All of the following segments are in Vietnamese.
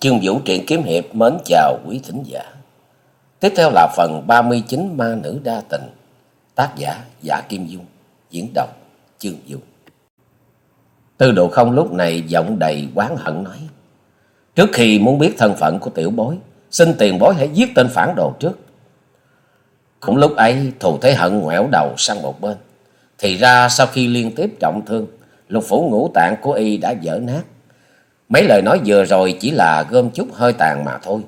Chương Vũ truyện kiếm hiệp mến chào quý thính giả. Tiếp theo là phần 39 ma nữ đa tình. Tác giả Giả Kim Dung, diễn đọc Chương Vũ. Tư độ không lúc này giọng đầy oán hận nói. Trước khi muốn biết thân phận của tiểu bối, xin tiền bối hãy giết tên phản đồ trước. Cũng lúc ấy thù thế hận ngoẻo đầu sang một bên. Thì ra sau khi liên tiếp trọng thương, lục phủ ngũ tạng của y đã dở nát Mấy lời nói vừa rồi chỉ là gom chút hơi tàn mà thôi.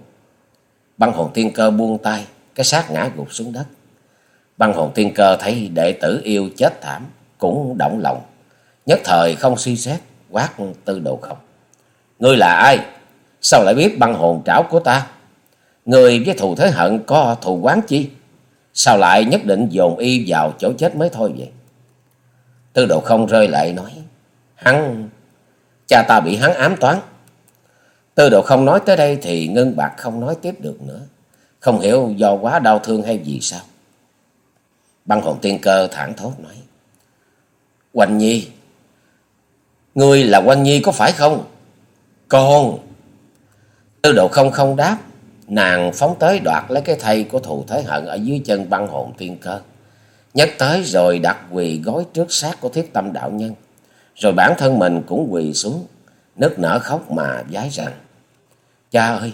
Băng hồn tiên cơ buông tay, cái xác ngã gục xuống đất. Băng hồn tiên cơ thấy đệ tử yêu chết thảm, cũng động lòng. Nhất thời không suy xét, quát tư đồ không. Ngươi là ai? Sao lại biết băng hồn trảo của ta? Người với thù thế hận có thù quán chi? Sao lại nhất định dồn y vào chỗ chết mới thôi vậy? Tư đồ không rơi lại nói. Hắn Cha ta bị hắn ám toán. Tư đồ không nói tới đây thì ngân bạc không nói tiếp được nữa. Không hiểu do quá đau thương hay gì sao. Băng hồn tiên cơ thẳng thốt nói. Quanh Nhi. Ngươi là Quanh Nhi có phải không? Con. Tư độ không không đáp. Nàng phóng tới đoạt lấy cái thây của thù thế hận ở dưới chân băng hồn tiên cơ. Nhấc tới rồi đặt quỳ gối trước xác của thiết tâm đạo nhân. Rồi bản thân mình cũng quỳ xuống, nức nở khóc mà vái rằng. Cha ơi,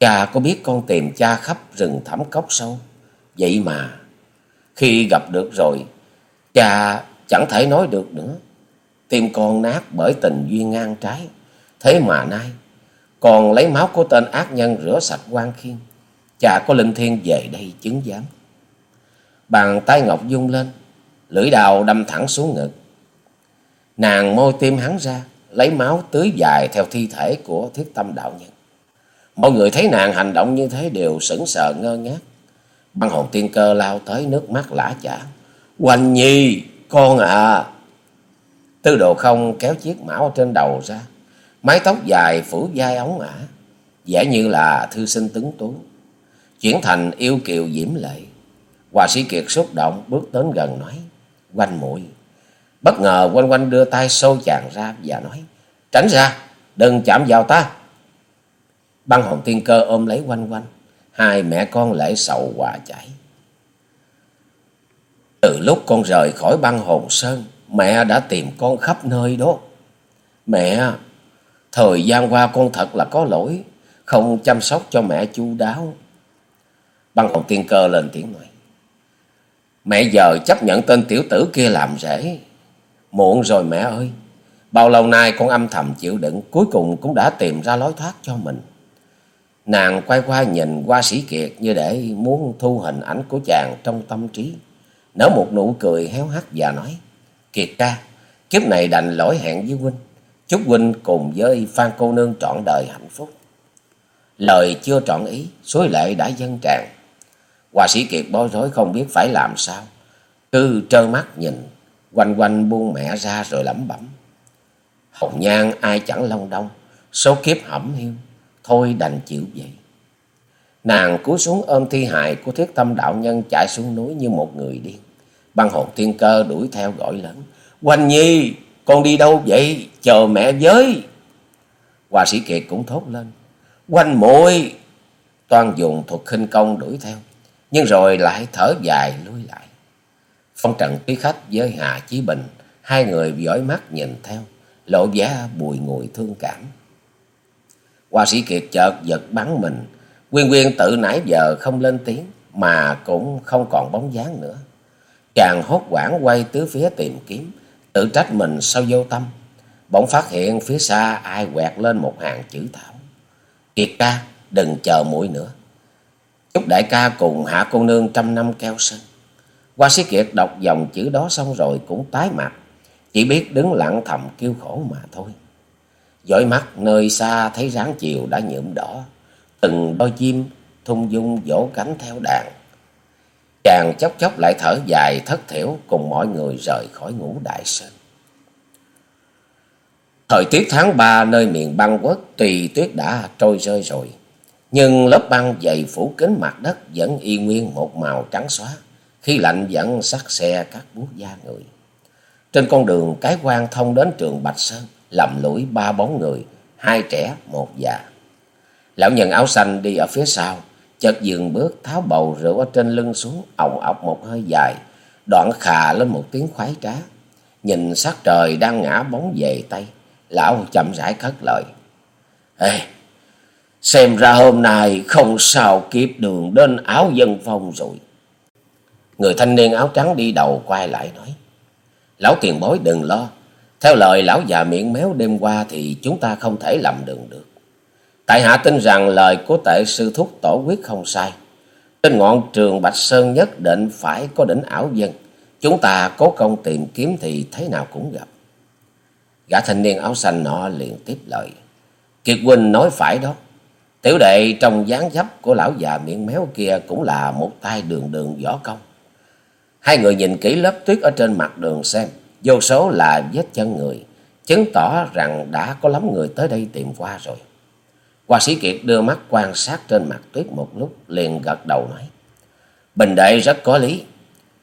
cha có biết con tìm cha khắp rừng thẳm cốc sâu. Vậy mà, khi gặp được rồi, cha chẳng thể nói được nữa. Tim con nát bởi tình duyên ngang trái. Thế mà nay, còn lấy máu của tên ác nhân rửa sạch quan khiên. Cha có linh thiên về đây chứng giám. Bàn tay ngọc dung lên, lưỡi đào đâm thẳng xuống ngực. Nàng môi tim hắn ra, lấy máu tưới dài theo thi thể của thiết tâm đạo nhân. Mọi người thấy nàng hành động như thế đều sững sờ ngơ ngác. Băng hồn tiên cơ lao tới nước mắt lã chả. Hoành nhi, con à! Tư đồ không kéo chiếc mão trên đầu ra. Mái tóc dài phủ vai ống ả. Vẻ như là thư sinh tướng tú. Chuyển thành yêu kiều diễm lệ. Hòa sĩ Kiệt xúc động bước đến gần nói. Quanh mũi Bất ngờ quanh quanh đưa tay xô chàng ra và nói. Tránh ra, đừng chạm vào ta. Băng hồn tiên cơ ôm lấy quanh quanh. Hai mẹ con lễ sầu hòa chảy. Từ lúc con rời khỏi băng hồn sơn, mẹ đã tìm con khắp nơi đó. Mẹ, thời gian qua con thật là có lỗi, không chăm sóc cho mẹ chu đáo. Băng hồn tiên cơ lên tiếng nói. Mẹ giờ chấp nhận tên tiểu tử kia làm rể, Muộn rồi mẹ ơi. Bao lâu nay con âm thầm chịu đựng, cuối cùng cũng đã tìm ra lối thoát cho mình. Nàng quay qua nhìn qua sĩ kiệt như để muốn thu hình ảnh của chàng trong tâm trí. Nở một nụ cười héo hắt và nói, Kiệt ca, kiếp này đành lỗi hẹn với huynh. Chúc huynh cùng với Phan cô nương trọn đời hạnh phúc. Lời chưa trọn ý, suối lệ đã dâng tràn. Hòa sĩ Kiệt bối rối không biết phải làm sao. Cứ trơ mắt nhìn Quanh quanh buông mẹ ra rồi lẩm bẩm. Hồng nhan ai chẳng long đong, số kiếp hẩm hiu, thôi đành chịu vậy. Nàng cúi xuống ôm thi hài của thiết tâm đạo nhân chạy xuống núi như một người điên. Băng hồn thiên cơ đuổi theo gọi lớn. Quanh nhi, con đi đâu vậy? Chờ mẹ với. Hòa sĩ Kiệt cũng thốt lên. Quanh muội Toan dùng thuật khinh công đuổi theo. Nhưng rồi lại thở dài lui lại. Phong trần quý khách với Hà Chí Bình, hai người dõi mắt nhìn theo, lộ vẻ bùi ngùi thương cảm. Hoa sĩ Kiệt chợt giật bắn mình, Quyên Quyên tự nãy giờ không lên tiếng, mà cũng không còn bóng dáng nữa. Chàng hốt quảng quay tứ phía tìm kiếm, tự trách mình sao vô tâm. Bỗng phát hiện phía xa ai quẹt lên một hàng chữ thảo. Kiệt ca, đừng chờ mũi nữa. Chúc đại ca cùng hạ cô nương trăm năm keo sơn. Hoa sĩ Kiệt đọc dòng chữ đó xong rồi cũng tái mặt. Chỉ biết đứng lặng thầm kêu khổ mà thôi. Dõi mắt nơi xa thấy ráng chiều đã nhuộm đỏ. Từng đôi chim thung dung vỗ cánh theo đàn. Chàng chốc chốc lại thở dài thất thiểu cùng mọi người rời khỏi ngũ đại sơn. Thời tiết tháng ba nơi miền băng quốc tùy tuyết đã trôi rơi rồi. Nhưng lớp băng dày phủ kín mặt đất vẫn y nguyên một màu trắng xóa khi lạnh vẫn sắc xe các buốt da người. Trên con đường cái quan thông đến trường Bạch Sơn, lầm lũi ba bóng người, hai trẻ, một già. Lão nhân áo xanh đi ở phía sau, chợt dừng bước tháo bầu rượu ở trên lưng xuống, ọng ọc một hơi dài, đoạn khà lên một tiếng khoái trá. Nhìn sắc trời đang ngã bóng về Tây, lão chậm rãi cất lời. Ê, xem ra hôm nay không sao kịp đường đến áo dân phong rồi. Người thanh niên áo trắng đi đầu quay lại nói. Lão tiền bối đừng lo. Theo lời lão già miệng méo đêm qua thì chúng ta không thể lầm đường được. Tại hạ tin rằng lời của tệ sư thúc tổ quyết không sai. Trên ngọn trường Bạch Sơn nhất định phải có đỉnh ảo dân. Chúng ta cố công tìm kiếm thì thế nào cũng gặp. Gã thanh niên áo xanh nọ liền tiếp lời. Kiệt huynh nói phải đó. Tiểu đệ trong dáng dấp của lão già miệng méo kia cũng là một tay đường đường võ công. Hai người nhìn kỹ lớp tuyết ở trên mặt đường xem, vô số là vết chân người, chứng tỏ rằng đã có lắm người tới đây tìm qua rồi. Hoa sĩ Kiệt đưa mắt quan sát trên mặt tuyết một lúc, liền gật đầu nói. Bình đệ rất có lý.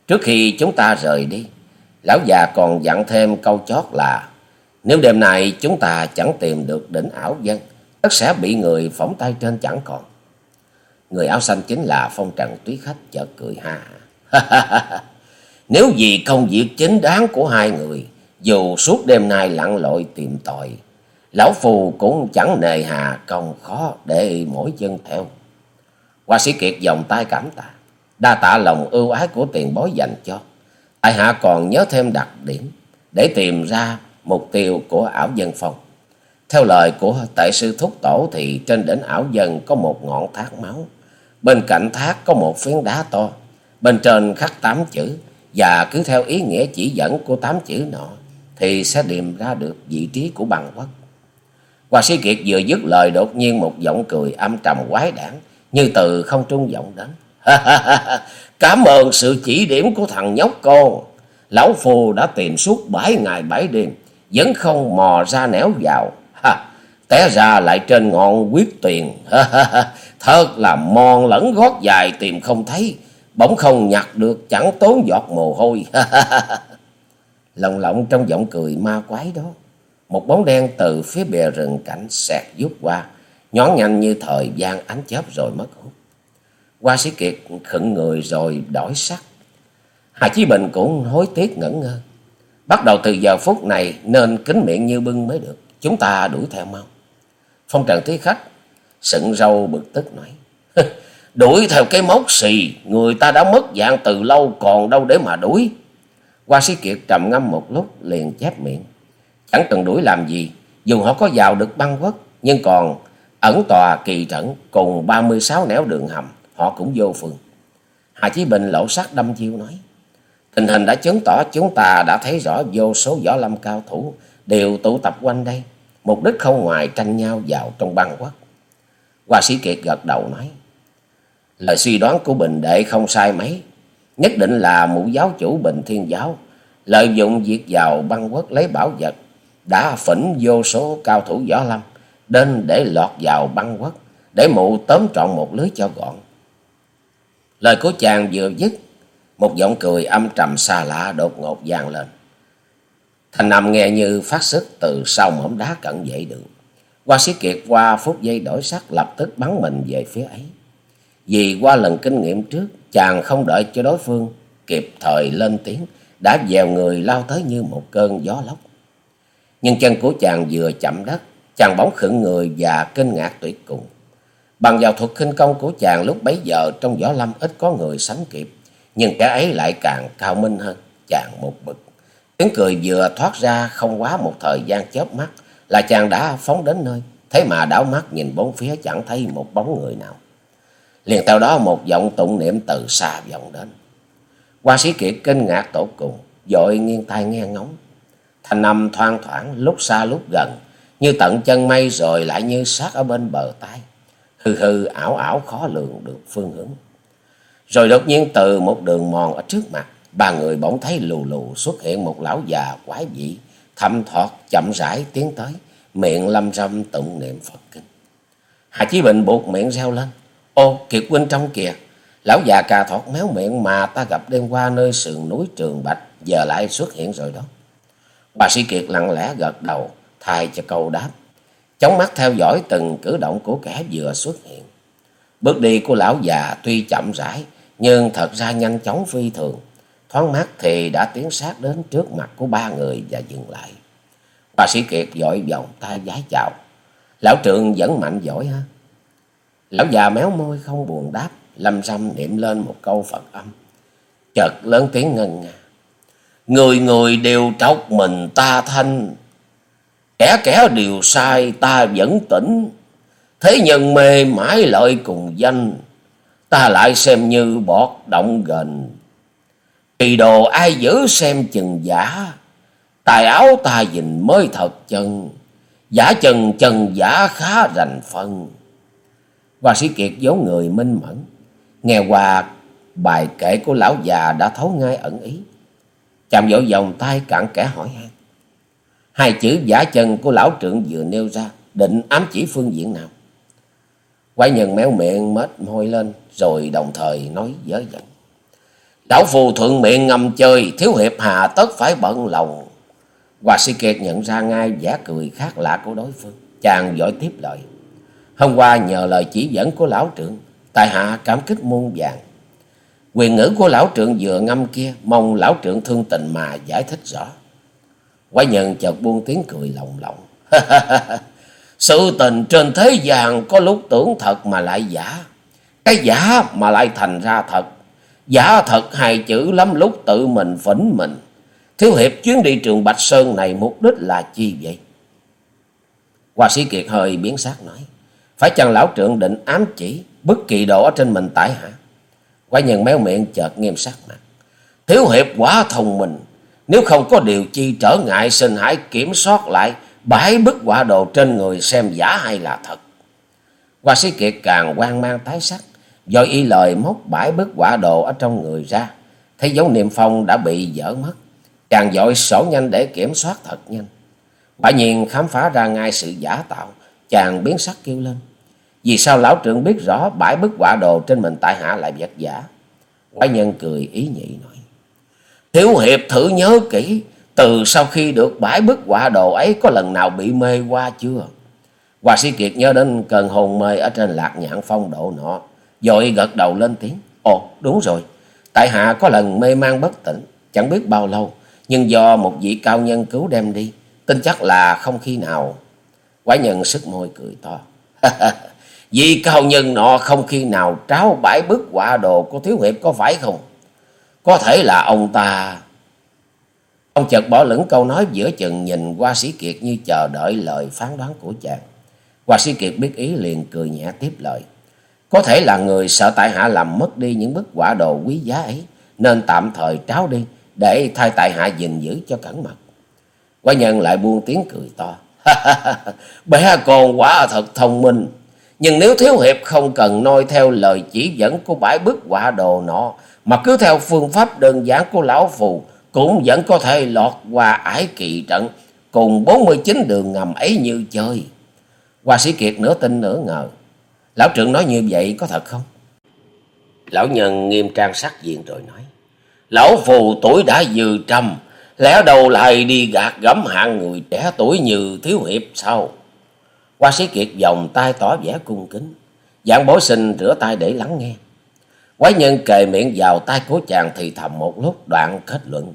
Trước khi chúng ta rời đi, lão già còn dặn thêm câu chót là nếu đêm nay chúng ta chẳng tìm được đỉnh ảo dân, tất sẽ bị người phóng tay trên chẳng còn. Người áo xanh chính là phong trần túy khách chợt cười ha. Nếu vì công việc chính đáng của hai người, dù suốt đêm nay lặn lội tìm tội lão phù cũng chẳng nề hà công khó để mỗi chân theo. Hoa sĩ Kiệt vòng tay cảm tạ, đa tạ lòng ưu ái của tiền bối dành cho. Tại hạ còn nhớ thêm đặc điểm để tìm ra mục tiêu của ảo dân phong. Theo lời của tệ sư thúc tổ thì trên đỉnh ảo dân có một ngọn thác máu. Bên cạnh thác có một phiến đá to. Bên trên khắc tám chữ và cứ theo ý nghĩa chỉ dẫn của tám chữ nọ thì sẽ điềm ra được vị trí của bằng quốc. Hoa sĩ Kiệt vừa dứt lời đột nhiên một giọng cười âm trầm quái đản như từ không trung vọng đến. Cảm ơn sự chỉ điểm của thằng nhóc con. Lão Phù đã tìm suốt bảy ngày bảy đêm vẫn không mò ra nẻo vào. Ha, té ra lại trên ngọn quyết tuyền. Thật là mòn lẫn gót dài tìm không thấy bỗng không nhặt được chẳng tốn giọt mồ hôi. lồng lộng trong giọng cười ma quái đó, một bóng đen từ phía bìa rừng cảnh xẹt vút qua, nhón nhanh như thời gian ánh chớp rồi mất hút. qua sĩ Kiệt khựng người rồi đổi sắc. Hà Chí Bình cũng hối tiếc ngẩn ngơ. Bắt đầu từ giờ phút này nên kính miệng như bưng mới được. Chúng ta đuổi theo mau. Phong trần thí khách, sững râu bực tức nói. Đuổi theo cái mốc xì, người ta đã mất dạng từ lâu còn đâu để mà đuổi. Hoa sĩ Kiệt trầm ngâm một lúc liền chép miệng. Chẳng cần đuổi làm gì, dù họ có vào được băng quốc, nhưng còn ẩn tòa kỳ trận cùng 36 nẻo đường hầm, họ cũng vô phương. Hà Chí Bình lộ sắc đâm chiêu nói. Tình hình đã chứng tỏ chúng ta đã thấy rõ vô số võ lâm cao thủ đều tụ tập quanh đây. Mục đích không ngoài tranh nhau vào trong băng quốc. Hoa sĩ Kiệt gật đầu nói. Lời suy đoán của Bình Đệ không sai mấy. Nhất định là mụ giáo chủ Bình Thiên Giáo lợi dụng việc vào băng quốc lấy bảo vật đã phỉnh vô số cao thủ võ lâm đến để lọt vào băng quốc để mụ tóm trọn một lưới cho gọn. Lời của chàng vừa dứt, một giọng cười âm trầm xa lạ đột ngột vang lên. Thành nằm nghe như phát xuất từ sau mỏm đá cận dậy được Qua sĩ kiệt qua phút giây đổi sắc lập tức bắn mình về phía ấy. Vì qua lần kinh nghiệm trước, chàng không đợi cho đối phương kịp thời lên tiếng, đã dèo người lao tới như một cơn gió lốc. Nhưng chân của chàng vừa chậm đất, chàng bóng khựng người và kinh ngạc tuyệt cùng. Bằng vào thuật khinh công của chàng lúc bấy giờ trong võ lâm ít có người sánh kịp, nhưng kẻ ấy lại càng cao minh hơn, chàng một bực. Tiếng cười vừa thoát ra không quá một thời gian chớp mắt là chàng đã phóng đến nơi, thế mà đảo mắt nhìn bốn phía chẳng thấy một bóng người nào. Liền theo đó một giọng tụng niệm từ xa vọng đến. Hoa sĩ kiệt kinh ngạc tổ cùng, dội nghiêng tai nghe ngóng. Thanh âm thoang thoảng lúc xa lúc gần, như tận chân mây rồi lại như sát ở bên bờ tai. Hư hư ảo ảo khó lường được phương hướng. Rồi đột nhiên từ một đường mòn ở trước mặt, ba người bỗng thấy lù lù xuất hiện một lão già quái dị, thầm thọt chậm rãi tiến tới, miệng lâm râm tụng niệm Phật kinh. Hà Chí Bình buộc miệng reo lên. Ô, Kiệt huynh trong kìa, lão già cà thọt méo miệng mà ta gặp đêm qua nơi sườn núi Trường Bạch, giờ lại xuất hiện rồi đó. Bà sĩ Kiệt lặng lẽ gật đầu, thay cho câu đáp. chóng mắt theo dõi từng cử động của kẻ vừa xuất hiện. Bước đi của lão già tuy chậm rãi, nhưng thật ra nhanh chóng phi thường. Thoáng mắt thì đã tiến sát đến trước mặt của ba người và dừng lại. Bà sĩ Kiệt vội vòng tay vái chào. Lão trượng vẫn mạnh giỏi ha. Lão già méo môi không buồn đáp, lâm xăm niệm lên một câu Phật âm. Chợt lớn tiếng ngân nga. Người người đều trọc mình ta thanh, kẻ kẻ đều sai ta vẫn tỉnh. Thế nhân mê mãi lợi cùng danh, ta lại xem như bọt động gần. Kỳ đồ ai giữ xem chừng giả, tài áo ta dình mới thật chân, giả chân chân giả khá rành phân. Hoa sĩ Kiệt vốn người minh mẫn, nghe qua bài kể của lão già đã thấu ngay ẩn ý. Chạm vỗ vòng tay cặn kẽ hỏi han. Hai chữ giả chân của lão trưởng vừa nêu ra, định ám chỉ phương diện nào? Quái nhân méo miệng mết môi lên, rồi đồng thời nói dớ dẫn. Lão phù thuận miệng ngầm chơi, thiếu hiệp hà tất phải bận lòng. Hoa sĩ kiệt nhận ra ngay giả cười khác lạ của đối phương. Chàng giỏi tiếp lời. Hôm qua nhờ lời chỉ dẫn của lão trưởng, tại hạ cảm kích muôn vàng. Quyền ngữ của lão trưởng vừa ngâm kia, mong lão trưởng thương tình mà giải thích rõ. Quái nhân chợt buông tiếng cười lồng lộng. Sự tình trên thế gian có lúc tưởng thật mà lại giả. Cái giả mà lại thành ra thật. Giả thật hai chữ lắm lúc tự mình phỉnh mình. Thiếu hiệp chuyến đi trường Bạch Sơn này mục đích là chi vậy? Hoa sĩ Kiệt hơi biến sắc nói. Phải chăng lão trưởng định ám chỉ bất kỳ độ ở trên mình tại hả? Quái nhân méo miệng chợt nghiêm sắc mặt. Thiếu hiệp quá thông minh. Nếu không có điều chi trở ngại, xin hãy kiểm soát lại bãi bức quả đồ trên người xem giả hay là thật. Hoa sĩ kiệt càng quan mang tái sắc. Do y lời móc bãi bức quả đồ ở trong người ra. Thấy dấu niệm phong đã bị dở mất. Chàng dội sổ nhanh để kiểm soát thật nhanh. Quả nhiên khám phá ra ngay sự giả tạo. Chàng biến sắc kêu lên. Vì sao lão trưởng biết rõ bãi bức quả đồ trên mình tại hạ lại vật giả? Quái nhân cười ý nhị nói. Thiếu hiệp thử nhớ kỹ, từ sau khi được bãi bức quả đồ ấy có lần nào bị mê qua chưa? Hòa sĩ Kiệt nhớ đến cơn hồn mê ở trên lạc nhạn phong độ nọ, rồi gật đầu lên tiếng. Ồ, đúng rồi, tại hạ có lần mê man bất tỉnh, chẳng biết bao lâu, nhưng do một vị cao nhân cứu đem đi, tin chắc là không khi nào. Quái nhân sức môi cười to. Vì cao nhân nọ không khi nào tráo bãi bức quả đồ của thiếu hiệp có phải không? Có thể là ông ta... Ông chợt bỏ lửng câu nói giữa chừng nhìn qua sĩ Kiệt như chờ đợi lời phán đoán của chàng. Hoa sĩ Kiệt biết ý liền cười nhẹ tiếp lời. Có thể là người sợ tại hạ làm mất đi những bức quả đồ quý giá ấy, nên tạm thời tráo đi, để thay tại hạ gìn giữ cho cẩn mật. Quái nhân lại buông tiếng cười to. Bé con quả thật thông minh, nhưng nếu thiếu hiệp không cần noi theo lời chỉ dẫn của bãi bức quả đồ nọ, mà cứ theo phương pháp đơn giản của lão phù, cũng vẫn có thể lọt qua ải kỳ trận, cùng 49 đường ngầm ấy như chơi. Hoa sĩ Kiệt nửa tin nửa ngờ. Lão trưởng nói như vậy có thật không? Lão nhân nghiêm trang sắc diện rồi nói. Lão phù tuổi đã dư trăm, lẽ đâu lại đi gạt gẫm hạng người trẻ tuổi như thiếu hiệp sao? Hoa sĩ Kiệt vòng tay tỏ vẻ cung kính. Dạng bối sinh rửa tay để lắng nghe. Quái nhân kề miệng vào tay của chàng thì thầm một lúc đoạn kết luận.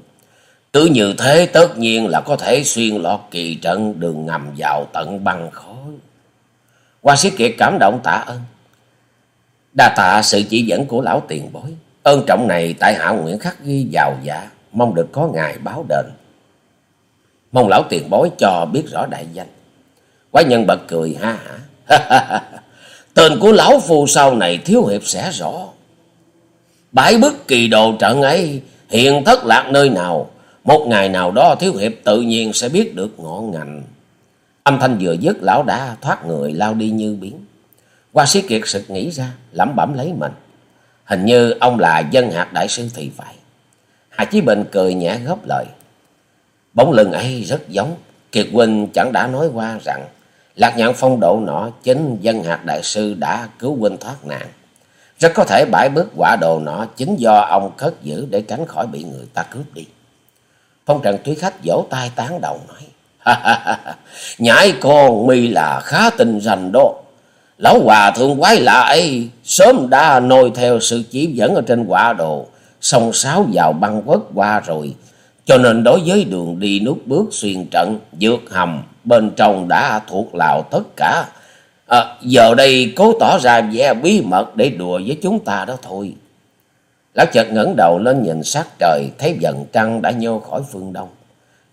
Cứ như thế tất nhiên là có thể xuyên lọt kỳ trận đường ngầm vào tận băng khối. Hoa sĩ Kiệt cảm động tạ ơn. Đa tạ sự chỉ dẫn của lão tiền bối. Ơn trọng này tại hạ nguyện khắc ghi vào dạ, mong được có ngài báo đền. Mong lão tiền bối cho biết rõ đại danh. Quái nhân bật cười ha hả. Tên của lão phu sau này thiếu hiệp sẽ rõ. Bãi bức kỳ đồ trận ấy hiện thất lạc nơi nào. Một ngày nào đó thiếu hiệp tự nhiên sẽ biết được ngọn ngành. Âm thanh vừa dứt lão đã thoát người lao đi như biến. qua sĩ kiệt sực nghĩ ra, lẩm bẩm lấy mình. Hình như ông là dân hạt đại sư thì phải. Hà Chí Bình cười nhẹ góp lời. Bóng lưng ấy rất giống. Kiệt Huynh chẳng đã nói qua rằng Lạc nhạn phong độ nọ chính dân hạt đại sư đã cứu huynh thoát nạn. Rất có thể bãi bước quả đồ nọ chính do ông cất giữ để tránh khỏi bị người ta cướp đi. Phong trần túy khách vỗ tay tán đầu nói. Nhãi con mi là khá tình rành đó. Lão hòa thượng quái lạ ấy sớm đã nôi theo sự chỉ dẫn ở trên quả đồ, sông sáo vào băng quất qua rồi. Cho nên đối với đường đi nút bước xuyên trận, vượt hầm, bên trong đã thuộc lào tất cả. À, giờ đây cố tỏ ra vẻ bí mật để đùa với chúng ta đó thôi. Lão chợt ngẩng đầu lên nhìn sát trời, thấy dần trăng đã nhô khỏi phương đông.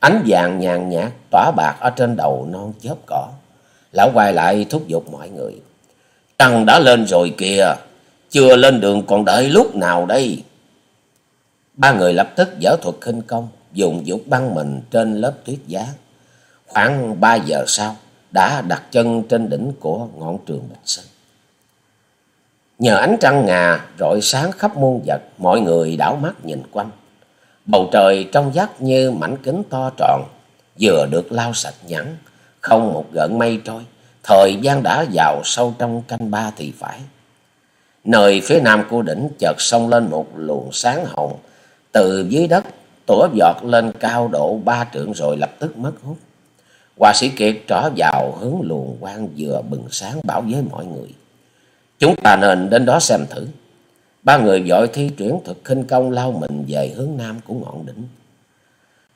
Ánh vàng nhàn nhạt tỏa bạc ở trên đầu non chớp cỏ. Lão quay lại thúc giục mọi người. Trăng đã lên rồi kìa, chưa lên đường còn đợi lúc nào đây? Ba người lập tức dở thuật khinh công, dùng dục băng mình trên lớp tuyết giá. Khoảng ba giờ sau, đã đặt chân trên đỉnh của ngọn trường Bạch Sơn. Nhờ ánh trăng ngà rọi sáng khắp muôn vật, mọi người đảo mắt nhìn quanh. Bầu trời trong vắt như mảnh kính to tròn, vừa được lau sạch nhẵn, không một gợn mây trôi. Thời gian đã vào sâu trong canh ba thì phải. Nơi phía nam của đỉnh chợt sông lên một luồng sáng hồng, từ dưới đất tủa giọt lên cao độ ba trượng rồi lập tức mất hút. Hòa sĩ Kiệt trở vào hướng luồng quang vừa bừng sáng bảo với mọi người. Chúng ta nên đến đó xem thử. Ba người vội thi chuyển thực khinh công lao mình về hướng nam của ngọn đỉnh.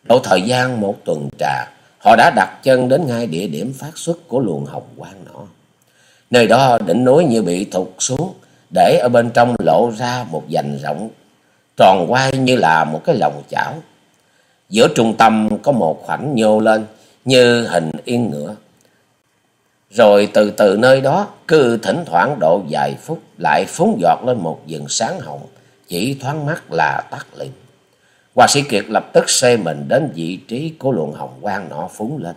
Độ thời gian một tuần trà, họ đã đặt chân đến ngay địa điểm phát xuất của luồng hồng quang nọ. Nơi đó đỉnh núi như bị thụt xuống, để ở bên trong lộ ra một dành rộng, tròn quay như là một cái lồng chảo. Giữa trung tâm có một khoảnh nhô lên như hình yên ngựa. Rồi từ từ nơi đó, cứ thỉnh thoảng độ vài phút lại phúng giọt lên một dừng sáng hồng, chỉ thoáng mắt là tắt liền. Hoa sĩ Kiệt lập tức xê mình đến vị trí của luồng hồng quang nọ phúng lên.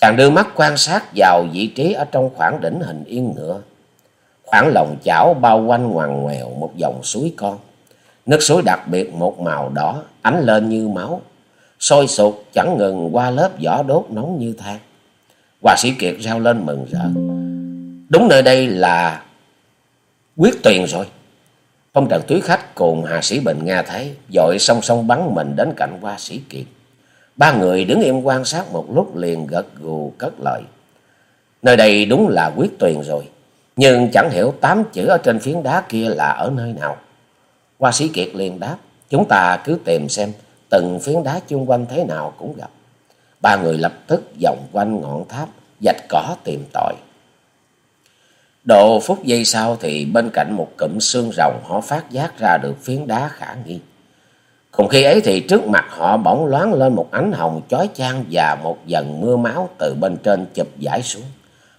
Chàng đưa mắt quan sát vào vị trí ở trong khoảng đỉnh hình yên ngựa. Khoảng lòng chảo bao quanh ngoằn ngoèo một dòng suối con. Nước suối đặc biệt một màu đỏ, ánh lên như máu. Sôi sục chẳng ngừng qua lớp vỏ đốt nóng như than. Hòa sĩ Kiệt reo lên mừng rỡ. Đúng nơi đây là quyết tuyền rồi. Phong trần túy khách cùng Hà Sĩ Bình nghe thấy, dội song song bắn mình đến cạnh Hoa Sĩ Kiệt. Ba người đứng im quan sát một lúc liền gật gù cất lời. Nơi đây đúng là quyết tuyền rồi, nhưng chẳng hiểu tám chữ ở trên phiến đá kia là ở nơi nào. Hoa Sĩ Kiệt liền đáp, chúng ta cứ tìm xem từng phiến đá chung quanh thế nào cũng gặp. Ba người lập tức vòng quanh ngọn tháp, dạch cỏ tìm tòi. Độ phút giây sau thì bên cạnh một cụm xương rồng họ phát giác ra được phiến đá khả nghi. Cùng khi ấy thì trước mặt họ bỗng loáng lên một ánh hồng chói chang và một dần mưa máu từ bên trên chụp giải xuống.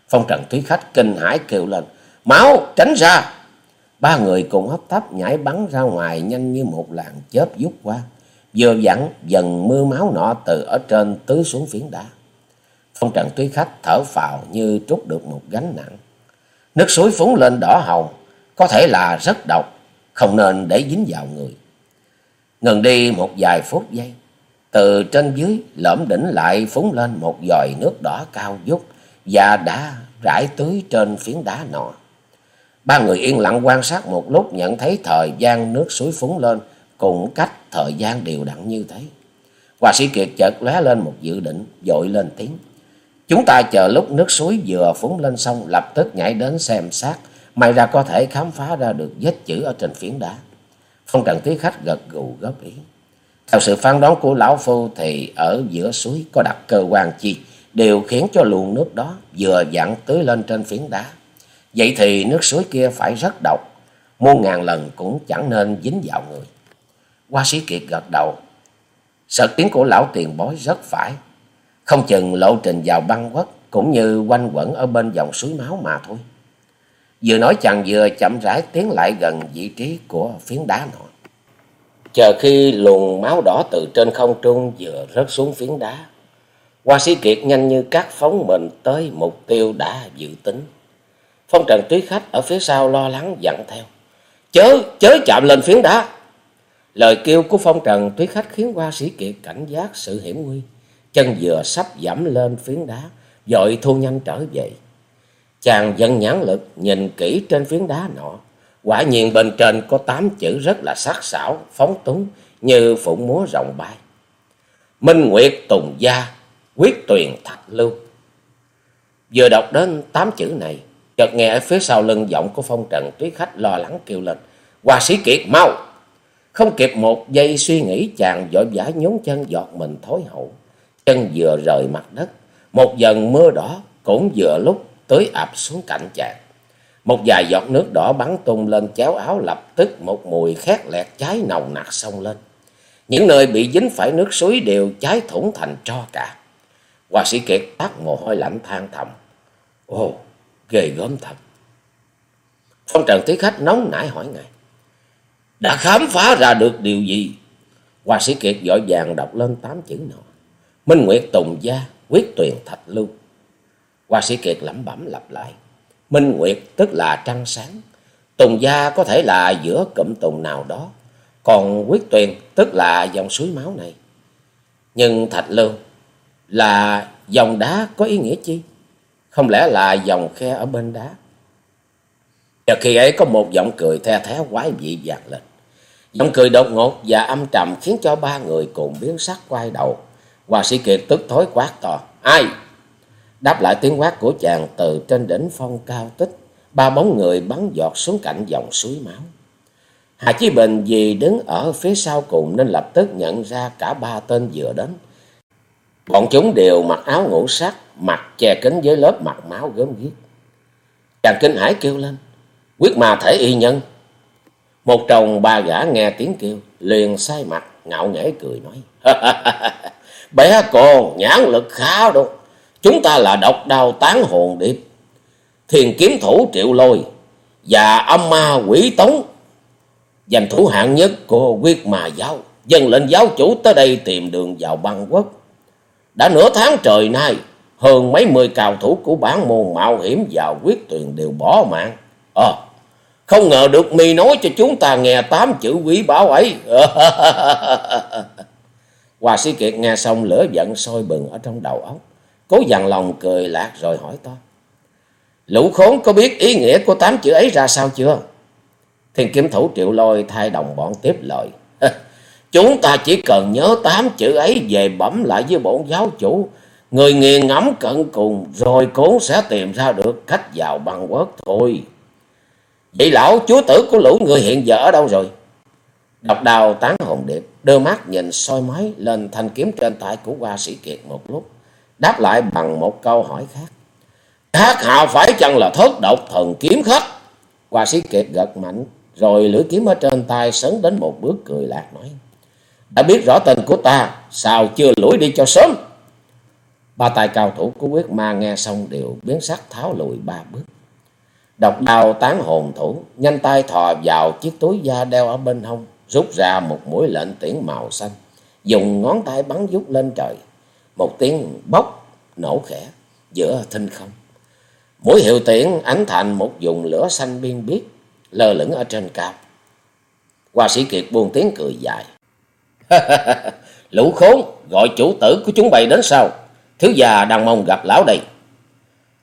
Phong trần thúy khách kinh hãi kêu lên, máu tránh ra. Ba người cùng hấp tấp nhảy bắn ra ngoài nhanh như một làn chớp vút qua. Vừa vặn dần mưa máu nọ từ ở trên tứ xuống phiến đá. Phong trần túy khách thở phào như trút được một gánh nặng. Nước suối phúng lên đỏ hồng, có thể là rất độc, không nên để dính vào người. Ngừng đi một vài phút giây, từ trên dưới lõm đỉnh lại phúng lên một dòi nước đỏ cao vút và đã rải tưới trên phiến đá nọ. Ba người yên lặng quan sát một lúc nhận thấy thời gian nước suối phúng lên cùng cách thời gian đều đặn như thế. Hòa sĩ Kiệt chợt lóe lên một dự định, dội lên tiếng. Chúng ta chờ lúc nước suối vừa phúng lên sông, lập tức nhảy đến xem xét. may ra có thể khám phá ra được vết chữ ở trên phiến đá. Phong trần tí khách gật gù góp ý. Theo sự phán đoán của lão phu thì ở giữa suối có đặt cơ quan chi, đều khiến cho luồng nước đó vừa dặn tưới lên trên phiến đá. Vậy thì nước suối kia phải rất độc, muôn ngàn lần cũng chẳng nên dính vào người. Hoa sĩ Kiệt gật đầu. Sợ tiếng của lão tiền bối rất phải. Không chừng lộ trình vào băng quốc cũng như quanh quẩn ở bên dòng suối máu mà thôi. Vừa nói chàng vừa chậm rãi tiến lại gần vị trí của phiến đá nọ. Chờ khi luồng máu đỏ từ trên không trung vừa rớt xuống phiến đá. Hoa sĩ Kiệt nhanh như cắt phóng mình tới mục tiêu đã dự tính. Phong trần túy khách ở phía sau lo lắng dặn theo. Chớ, chớ chạm lên phiến đá. Lời kêu của phong trần túy khách khiến hoa sĩ kiệt cảnh giác sự hiểm nguy. Chân vừa sắp dẫm lên phiến đá, dội thu nhanh trở về. Chàng dân nhãn lực nhìn kỹ trên phiến đá nọ. Quả nhiên bên trên có tám chữ rất là sắc sảo, phóng túng như phụng múa rồng bay. Minh Nguyệt Tùng Gia, quyết tuyền thạch lưu. Vừa đọc đến tám chữ này, chợt nghe ở phía sau lưng giọng của phong trần trí khách lo lắng kêu lên. Hoa sĩ kiệt mau! Không kịp một giây suy nghĩ chàng vội vã nhốn chân giọt mình thối hậu. Chân vừa rời mặt đất, một dần mưa đỏ cũng vừa lúc tưới ập xuống cạnh chàng. Một vài giọt nước đỏ bắn tung lên chéo áo lập tức một mùi khét lẹt cháy nồng nặc xông lên. Những nơi bị dính phải nước suối đều cháy thủng thành tro cả. Hoa sĩ Kiệt tắt mồ hôi lạnh than thầm. Ồ, ghê gớm thật. Phong trần tí khách nóng nảy hỏi ngài. Đã khám phá ra được điều gì? Hoa sĩ Kiệt vội vàng đọc lên tám chữ nọ. Minh Nguyệt Tùng Gia, quyết tuyền thạch lưu. Hoa sĩ Kiệt lẩm bẩm lặp lại. Minh Nguyệt tức là trăng sáng. Tùng Gia có thể là giữa cụm tùng nào đó. Còn quyết tuyền tức là dòng suối máu này. Nhưng thạch lưu là dòng đá có ý nghĩa chi? Không lẽ là dòng khe ở bên đá? Và khi ấy có một giọng cười the thé quái dị vang lên. Giọng cười đột ngột và âm trầm khiến cho ba người cùng biến sắc quay đầu. Hòa sĩ Kiệt tức thối quát to. Ai? Đáp lại tiếng quát của chàng từ trên đỉnh phong cao tích. Ba bóng người bắn giọt xuống cạnh dòng suối máu. Hà Chí Bình vì đứng ở phía sau cùng nên lập tức nhận ra cả ba tên vừa đến. Bọn chúng đều mặc áo ngũ sắc, mặt che kính với lớp mặt máu gớm ghiếc. Chàng kinh hãi kêu lên, quyết mà thể y nhân. Một chồng ba gã nghe tiếng kêu, liền sai mặt, ngạo nghễ cười nói. Bé con, nhãn lực khá đâu. Chúng ta là độc đao tán hồn điệp, thiền kiếm thủ triệu lôi và âm ma quỷ tống. Giành thủ hạng nhất của quyết mà giáo, dân lệnh giáo chủ tới đây tìm đường vào băng quốc. Đã nửa tháng trời nay, hơn mấy mươi cao thủ của bản môn mạo hiểm vào quyết tuyền đều bỏ mạng. Ờ, không ngờ được mi nói cho chúng ta nghe tám chữ quý bảo ấy. Hòa sĩ Kiệt nghe xong lửa giận sôi bừng ở trong đầu óc. Cố dằn lòng cười lạc rồi hỏi to. Lũ khốn, có biết ý nghĩa của tám chữ ấy ra sao chưa? Thiên kiếm thủ triệu lôi thay đồng bọn tiếp lời. Chúng ta chỉ cần nhớ tám chữ ấy về bẩm lại với bổn giáo chủ. Người nghiền ngẫm cận cùng, rồi cũng sẽ tìm ra được cách vào băng quốc thôi. Vậy lão chúa tử của lũ người hiện giờ ở đâu rồi? Độc đào tán hồn điệp, đưa mắt nhìn soi máy lên thanh kiếm trên tay của hoa sĩ Kiệt một lúc. Đáp lại bằng một câu hỏi khác. Các hạ phải chăng là thất độc thần kiếm khách? Hoa sĩ Kiệt gật mạnh, rồi lưỡi kiếm ở trên tay sấn đến một bước cười lạc nói. Đã biết rõ tên của ta, sao chưa lủi đi cho sớm? Ba tài cao thủ của quyết ma nghe xong đều biến sắc tháo lùi ba bước. Độc đào tán hồn thủ, nhanh tay thò vào chiếc túi da đeo ở bên hông, rút ra một mũi lệnh tiễn màu xanh, dùng ngón tay bắn vút lên trời. Một tiếng bốc nổ khẽ giữa thinh không. Mũi hiệu tiễn ánh thành một vùng lửa xanh biên biếc, lơ lửng ở trên cao. Hoa sĩ Kiệt buông tiếng cười dài. Lũ khốn, gọi chủ tử của chúng bày đến sau. Thiếu già đang mong gặp lão đây.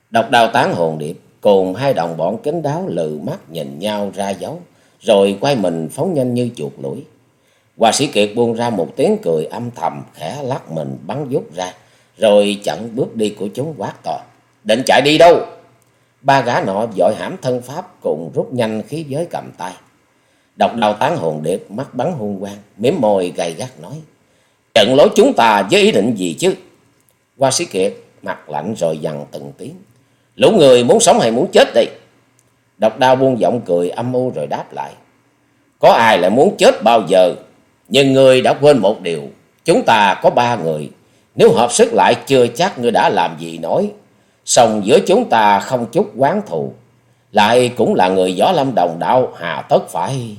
Độc đào tán hồn điệp, cùng hai đồng bọn kính đáo lừ mắt nhìn nhau ra dấu, rồi quay mình phóng nhanh như chuột lũi. Hoa sĩ Kiệt buông ra một tiếng cười âm thầm, khẽ lắc mình bắn vút ra, rồi chặn bước đi của chúng quát to. Định chạy đi đâu? Ba gã nọ dội hãm thân pháp cùng rút nhanh khí giới cầm tay. Độc đầu tán hồn điệp, mắt bắn hung quang, miếm môi gay gắt nói. Trận lối chúng ta với ý định gì chứ? Hoa sĩ Kiệt mặt lạnh rồi dằn từng tiếng. Lũ người muốn sống hay muốn chết đây? Độc đao buông giọng cười, âm u rồi đáp lại. Có ai lại muốn chết bao giờ? Nhưng người đã quên một điều. Chúng ta có ba người. Nếu hợp sức lại, chưa chắc ngươi đã làm gì nói. song giữa chúng ta không chút quán thù. Lại cũng là người gió lâm đồng đạo, hà tất phải.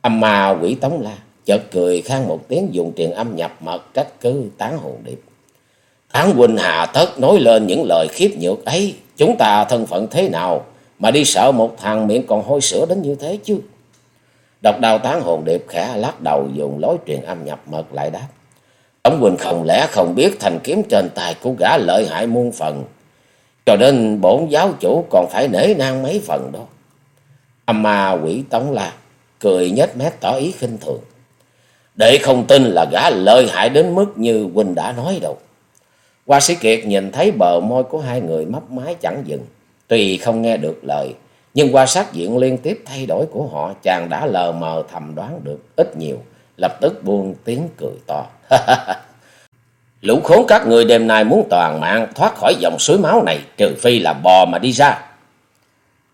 Âm ma quỷ tống la. Chợt cười khang một tiếng, dùng truyền âm nhập mật trách cứ tán hồn điệp. Án huynh hà thất nói lên những lời khiếp nhược ấy. Chúng ta thân phận thế nào mà đi sợ một thằng miệng còn hôi sữa đến như thế chứ? Độc đào tán hồn điệp khẽ lắc đầu dùng lối truyền âm nhập mật lại đáp. Tống Quỳnh không lẽ không biết thành kiếm trên tay của gã lợi hại muôn phần. Cho nên bổn giáo chủ còn phải nể nang mấy phần đó. Âm ma quỷ tống la, cười nhếch mép tỏ ý khinh thường. Để không tin là gã lợi hại đến mức như Quỳnh đã nói đâu. Hoa sĩ Kiệt nhìn thấy bờ môi của hai người mấp mái chẳng dừng. Tuy không nghe được lời, nhưng qua sát diện liên tiếp thay đổi của họ, chàng đã lờ mờ thầm đoán được ít nhiều, lập tức buông tiếng cười to. Lũ khốn các người đêm nay muốn toàn mạng thoát khỏi dòng suối máu này, trừ phi là bò mà đi ra.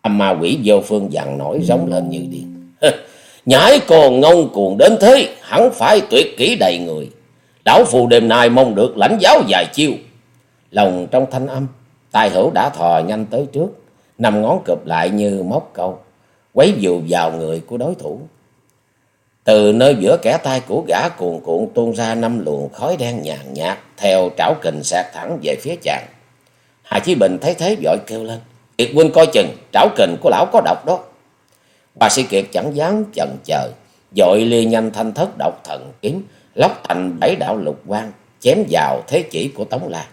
Âm ma quỷ vô phương dằn nổi giống lên như điên. Nhãi còn ngông cuồng đến thế, hẳn phải tuyệt kỹ đầy người. Lão phù đêm nay mong được lãnh giáo dài chiêu. Lòng trong thanh âm, tài hữu đã thò nhanh tới trước, nằm ngón cụp lại như móc câu, quấy dù vào người của đối thủ. Từ nơi giữa kẻ tay của gã cuồn cuộn tuôn ra năm luồng khói đen nhàn nhạt theo trảo kình sạc thẳng về phía chàng. Hà Chí Bình thấy thế vội kêu lên. Kiệt huynh coi chừng, trảo kình của lão có độc đó. Bà sĩ Kiệt chẳng dám chần chờ, vội lia nhanh thanh thất độc thần kiếm, lóc thành bảy đạo lục quang, chém vào thế chỉ của Tống La.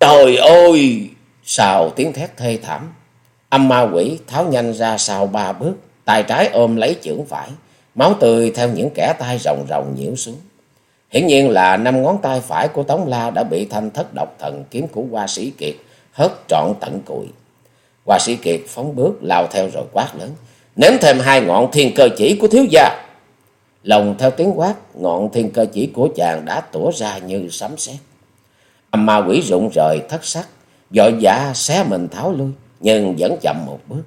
Trời ơi! sào tiếng thét thê thảm. Âm ma quỷ tháo nhanh ra sau ba bước, tay trái ôm lấy chưởng phải, máu tươi theo những kẻ tay rồng rồng nhiễu xuống. Hiển nhiên là năm ngón tay phải của Tống La đã bị thanh thất độc thần kiếm của Hoa Sĩ Kiệt hất trọn tận cụi. Hoa Sĩ Kiệt phóng bước lao theo rồi quát lớn. Nếm thêm hai ngọn thiên cơ chỉ của thiếu gia. Lòng theo tiếng quát, ngọn thiên cơ chỉ của chàng đã tủa ra như sấm sét. Âm ma quỷ rụng rời thất sắc, dội giả xé mình tháo lui, nhưng vẫn chậm một bước.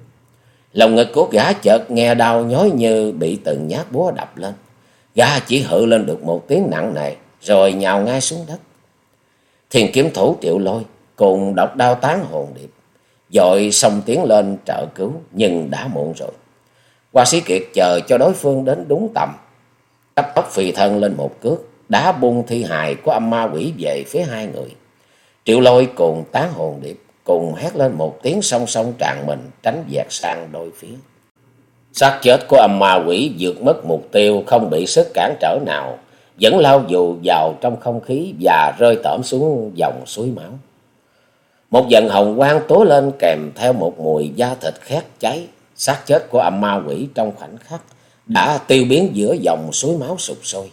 Lòng ngực của gã chợt nghe đau nhói như bị từng nhát búa đập lên. Gã chỉ hự lên được một tiếng nặng nề, rồi nhào ngay xuống đất. thiên kiếm thủ triệu lôi, cùng độc đao tán hồn điệp. Dội xông tiếng lên trợ cứu, nhưng đã muộn rồi. Hoa sĩ kiệt chờ cho đối phương đến đúng tầm. Cấp tốc phì thân lên một cước, đá bung thi hài của âm ma quỷ về phía hai người. Triệu lôi cùng tán hồn điệp, cùng hét lên một tiếng song song tràn mình, tránh dạt sang đôi phía. xác chết của âm ma quỷ vượt mất mục tiêu, không bị sức cản trở nào, vẫn lao dù vào trong không khí và rơi tởm xuống dòng suối máu. Một dần hồng quang tố lên kèm theo một mùi da thịt khét cháy, xác chết của âm ma quỷ trong khoảnh khắc đã tiêu biến giữa dòng suối máu sụp sôi.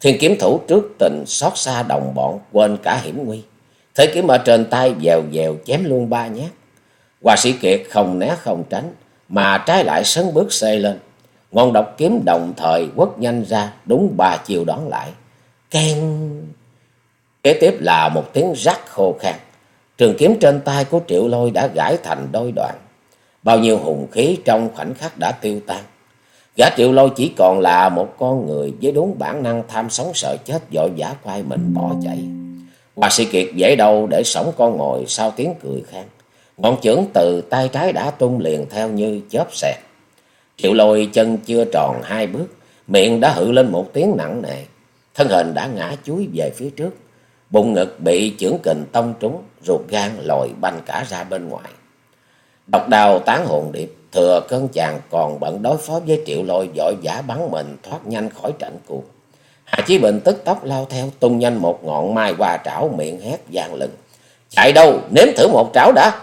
Thiên kiếm thủ trước tình xót xa đồng bọn, quên cả hiểm nguy. Thế kiếm ở trên tay dèo dèo chém luôn ba nhát. Hòa sĩ Kiệt không né không tránh, mà trái lại sấn bước xê lên. Ngọn độc kiếm đồng thời quất nhanh ra, đúng ba chiều đón lại. Keng Kế tiếp là một tiếng rắc khô khan. Trường kiếm trên tay của Triệu Lôi đã gãy thành đôi đoạn. Bao nhiêu hùng khí trong khoảnh khắc đã tiêu tan. Gã Triệu Lôi chỉ còn là một con người với đúng bản năng tham sống sợ chết vội vã quay mình bỏ chạy. Hoa sĩ Kiệt dễ đâu để sống con ngồi sau tiếng cười khan. Ngọn chưởng từ tay trái đã tung liền theo như chớp xẹt. Triệu lôi chân chưa tròn hai bước, miệng đã hự lên một tiếng nặng nề. Thân hình đã ngã chuối về phía trước. Bụng ngực bị chưởng kình tông trúng, ruột gan lòi banh cả ra bên ngoài. Độc đào tán hồn điệp, thừa cơn chàng còn bận đối phó với triệu lôi vội vã bắn mình thoát nhanh khỏi trận cuộc. Hà Chí Bình tức tốc lao theo, tung nhanh một ngọn mai qua trảo miệng hét vang lừng. Chạy đâu, nếm thử một trảo đã.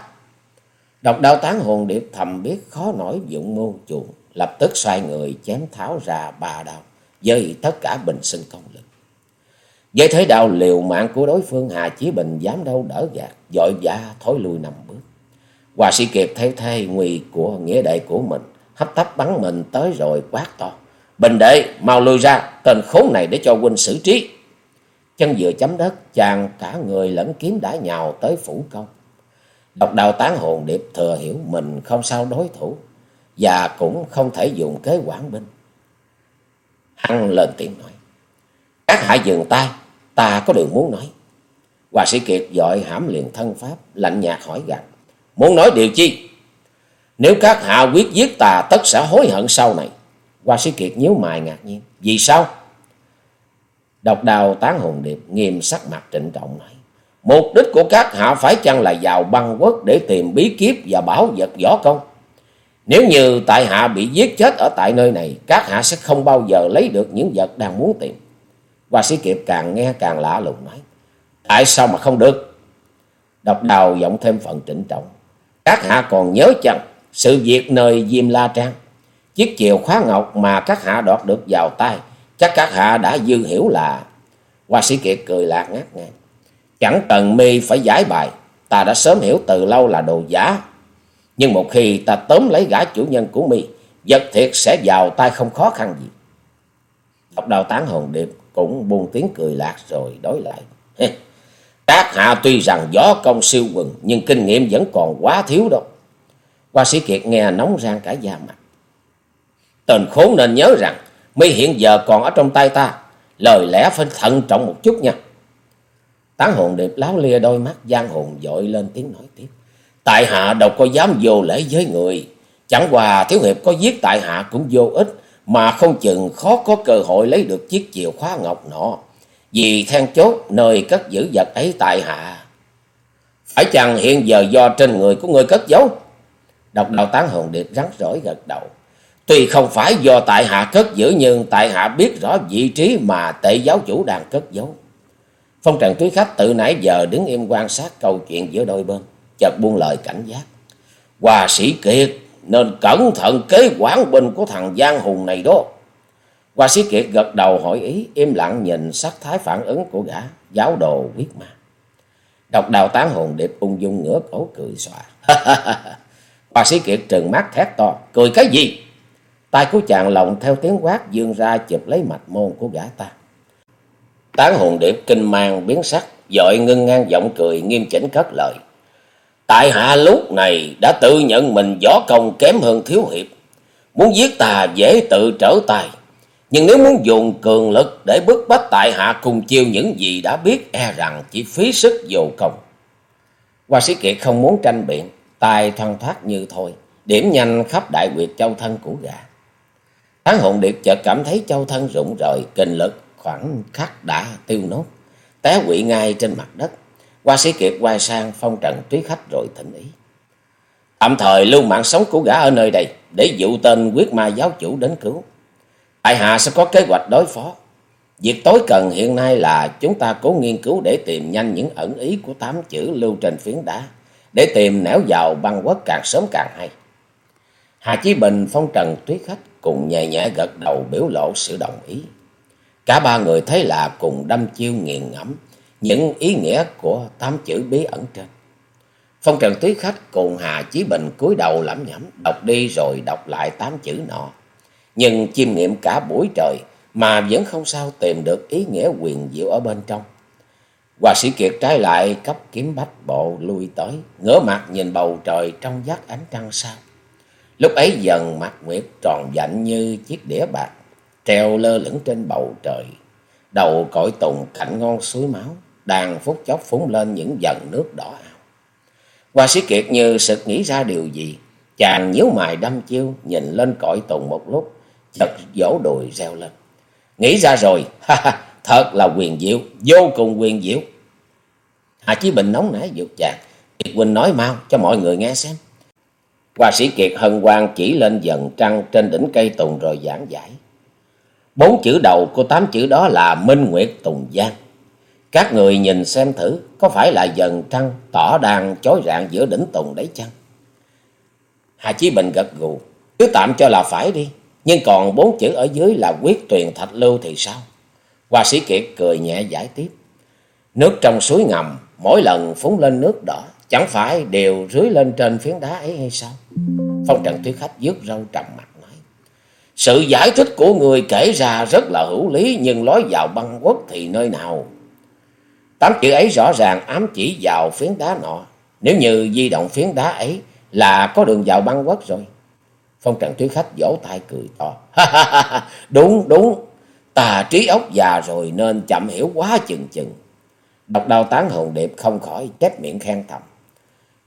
Độc đao tán hồn điệp thầm biết khó nổi dụng mưu chuộng. lập tức xoay người chém tháo ra ba đao, với tất cả bình sinh công lực. Với thế đao liều mạng của đối phương Hà Chí Bình dám đâu đỡ gạt, dội vã thối lui nằm. Hòa sĩ Kiệt thấy thê nguy của nghĩa đệ của mình, hấp tấp bắn mình tới rồi quát to. Bình đệ, mau lui ra, tên khốn này để cho huynh xử trí. Chân vừa chấm đất, chàng cả người lẫn kiếm đã nhào tới phủ công. Độc đào tán hồn điệp thừa hiểu mình không sao đối thủ, và cũng không thể dùng kế quản binh. Hăng lên tiếng nói, các hạ dừng tay, ta có điều muốn nói. Hòa sĩ Kiệt dội hãm liền thân pháp, lạnh nhạt hỏi rằng, muốn nói điều chi? Nếu các hạ quyết giết tà tất sẽ hối hận sau này. Hoa sĩ Kiệt nhíu mày ngạc nhiên. Vì sao? Độc đào tán hồn điệp nghiêm sắc mặt trịnh trọng nói. Mục đích của các hạ phải chăng là vào băng quốc để tìm bí kiếp và bảo vật võ công? Nếu như tại hạ bị giết chết ở tại nơi này, các hạ sẽ không bao giờ lấy được những vật đang muốn tìm. Hoa sĩ Kiệt càng nghe càng lạ lùng nói. Tại sao mà không được? Độc đào giọng thêm phần trịnh trọng. Các hạ còn nhớ chăng sự việc nơi Diêm La Trang? Chiếc chìa khóa ngọc mà các hạ đoạt được vào tay, chắc các hạ đã dư hiểu là... Hoa sĩ Kiệt cười lạc ngắt ngang. Chẳng cần mi phải giải bài, ta đã sớm hiểu từ lâu là đồ giả. Nhưng một khi ta tóm lấy gã chủ nhân của mi, vật thiệt sẽ vào tay không khó khăn gì. Độc đào tán hồn điệp cũng buông tiếng cười lạc rồi đối lại. Các hạ tuy rằng gió công siêu quần, nhưng kinh nghiệm vẫn còn quá thiếu đâu. Hoa sĩ Kiệt nghe nóng rang cả da mặt. Tên khốn nên nhớ rằng, mi hiện giờ còn ở trong tay ta, lời lẽ phải thận trọng một chút nha. Tán hồn điệp láo lia đôi mắt giang hồn dội lên tiếng nói tiếp. Tại hạ đâu có dám vô lễ với người. Chẳng qua thiếu hiệp có giết tại hạ cũng vô ích. Mà không chừng khó có cơ hội lấy được chiếc chìa khóa ngọc nọ. Vì then chốt nơi cất giữ vật ấy tại hạ. Phải chăng hiện giờ do trên người của người cất giấu? Độc đạo tán hồn điệp rắn rỏi gật đầu. Tuy không phải do tại hạ cất giữ nhưng tại hạ biết rõ vị trí mà tệ giáo chủ đang cất giấu. Phong trần túy khách từ nãy giờ đứng im quan sát câu chuyện giữa đôi bên, chợt buông lời cảnh giác. Hòa sĩ Kiệt nên cẩn thận kế quản binh của thằng Giang Hùng này đó. Hoa sĩ Kiệt gật đầu hỏi ý, im lặng nhìn sắc thái phản ứng của gã, giáo đồ quyết ma. Độc đào tán hồn điệp ung dung ngửa cổ cười xòa. Hoa sĩ Kiệt trừng mắt thét to, cười cái gì? tay của chàng lồng theo tiếng quát dương ra chụp lấy mạch môn của gã ta. Tán hồn điệp kinh mang biến sắc, dội ngưng ngang giọng cười nghiêm chỉnh cất lời. Tại hạ lúc này đã tự nhận mình võ công kém hơn thiếu hiệp. Muốn giết ta dễ tự trở tay. Nhưng nếu muốn dùng cường lực để bức bách tại hạ cùng chiêu những gì đã biết e rằng chỉ phí sức vô công. Hoa sĩ Kiệt không muốn tranh biện, tài thoăn thoát như thôi, điểm nhanh khắp đại quyệt châu thân của gã. Tháng hồn điệp chợt cảm thấy châu thân rụng rời, kinh lực khoảng khắc đã tiêu nốt, té quỵ ngay trên mặt đất. Hoa sĩ Kiệt quay sang phong trần túy khách rồi thỉnh ý. Tạm thời lưu mạng sống của gã ở nơi đây để dụ tên quyết ma giáo chủ đến cứu. Tại hạ sẽ có kế hoạch đối phó. Việc tối cần hiện nay là chúng ta cố nghiên cứu để tìm nhanh những ẩn ý của tám chữ lưu trên phiến đá, để tìm nẻo vào băng quốc càng sớm càng hay. Hà Chí Bình phong trần tuyết khách cùng nhẹ nhẹ gật đầu biểu lộ sự đồng ý. Cả ba người thấy là cùng đâm chiêu nghiền ngẫm những ý nghĩa của tám chữ bí ẩn trên. Phong Trần Tuyết Khách cùng Hà Chí Bình cúi đầu lẩm nhẩm, đọc đi rồi đọc lại tám chữ nọ. Nhưng chiêm nghiệm cả buổi trời mà vẫn không sao tìm được ý nghĩa quyền diệu ở bên trong. Hòa sĩ Kiệt trái lại cấp kiếm bách bộ lui tới, ngửa mặt nhìn bầu trời trong vắt ánh trăng sao. Lúc ấy dần mặt nguyệt tròn vạnh như chiếc đĩa bạc, treo lơ lửng trên bầu trời. Đầu cõi tùng cạnh ngon suối máu, đang phút chốc phúng lên những dần nước đỏ ảo. hòa sĩ Kiệt như sực nghĩ ra điều gì, chàng nhíu mày đâm chiêu, nhìn lên cõi tùng một lúc, đất vỗ đùi reo lên. Nghĩ ra rồi, ha ha, thật là quyền diệu, vô cùng quyền diệu. Hà Chí Bình nóng nảy vượt chàng, Kiệt Quỳnh nói mau cho mọi người nghe xem. hòa sĩ Kiệt hân hoan chỉ lên dần trăng trên đỉnh cây tùng rồi giảng giải. Bốn chữ đầu của tám chữ đó là Minh Nguyệt Tùng Giang. Các người nhìn xem thử, có phải là dần trăng tỏ đang chói rạng giữa đỉnh tùng đấy chăng? Hà Chí Bình gật gù, cứ tạm cho là phải đi, nhưng còn bốn chữ ở dưới là quyết tuyền thạch lưu thì sao? Hoa sĩ Kiệt cười nhẹ giải tiếp. Nước trong suối ngầm, mỗi lần phúng lên nước đỏ, chẳng phải đều rưới lên trên phiến đá ấy hay sao? Phong Trần Tuyết Khách dứt râu trầm mặt. nói Sự giải thích của người kể ra rất là hữu lý nhưng lối vào băng quốc thì nơi nào? Tám chữ ấy rõ ràng ám chỉ vào phiến đá nọ. Nếu như di động phiến đá ấy là có đường vào băng quốc rồi. Phong trần tuyết khách vỗ tay cười to. đúng, đúng. Tà trí ốc già rồi nên chậm hiểu quá chừng chừng. Độc đào tán hồn điệp không khỏi chép miệng khen thầm.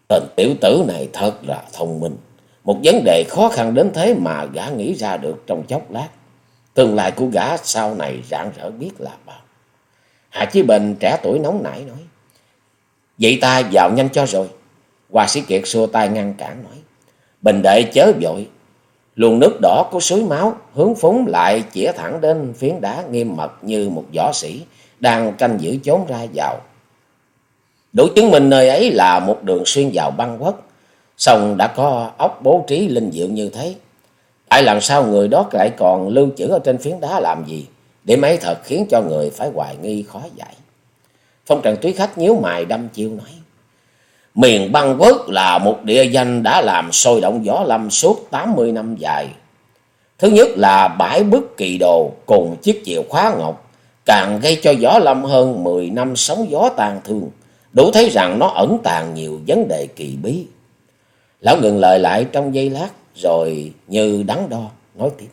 Tên tiểu tử này thật là thông minh. Một vấn đề khó khăn đến thế mà gã nghĩ ra được trong chốc lát. Tương lai của gã sau này rạng rỡ biết là bao. Hạ Chí Bình trẻ tuổi nóng nảy nói. Vậy ta vào nhanh cho rồi. Hoa sĩ Kiệt xua tay ngăn cản nói. Bình đệ chớ vội. Luồng nước đỏ của suối máu hướng phúng lại chĩa thẳng đến phiến đá nghiêm mật như một võ sĩ đang canh giữ chốn ra vào. Đủ chứng minh nơi ấy là một đường xuyên vào băng quốc, song đã có ốc bố trí linh diệu như thế. Tại làm sao người đó lại còn lưu trữ ở trên phiến đá làm gì? Điểm ấy thật khiến cho người phải hoài nghi khó giải. Phong Trần Túy Khách nhíu mày đâm chiêu nói. Miền băng quốc là một địa danh đã làm sôi động gió lâm suốt 80 năm dài. Thứ nhất là bãi bức kỳ đồ cùng chiếc chìa khóa ngọc, càng gây cho gió lâm hơn 10 năm sóng gió tan thương. Đủ thấy rằng nó ẩn tàng nhiều vấn đề kỳ bí. Lão ngừng lời lại trong giây lát, rồi như đắn đo, nói tiếp.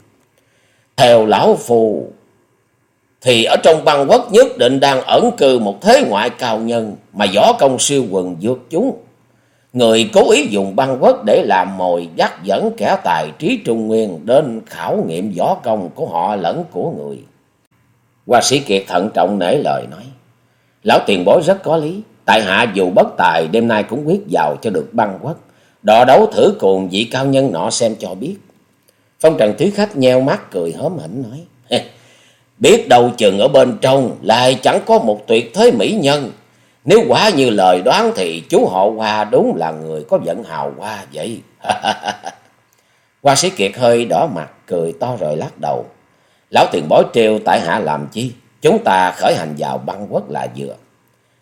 Theo lão phù thì ở trong băng quốc nhất định đang ẩn cư một thế ngoại cao nhân mà võ công siêu quần vượt chúng. Người cố ý dùng băng quốc để làm mồi dắt dẫn kẻ tài trí trung nguyên đến khảo nghiệm võ công của họ lẫn của người. Hoa sĩ Kiệt thận trọng nể lời nói. Lão tiền bối rất có lý. Tại hạ dù bất tài, đêm nay cũng quyết vào cho được băng quốc. Đọ đấu thử cùng vị cao nhân nọ xem cho biết. Phong trần thúy khách nheo mắt cười hớm hỉnh nói. Biết đâu chừng ở bên trong lại chẳng có một tuyệt thế mỹ nhân. Nếu quá như lời đoán thì chú họ Hoa đúng là người có vận hào hoa vậy. Hoa sĩ Kiệt hơi đỏ mặt, cười to rồi lắc đầu. Lão tiền bối trêu tại hạ làm chi? Chúng ta khởi hành vào băng quốc là vừa.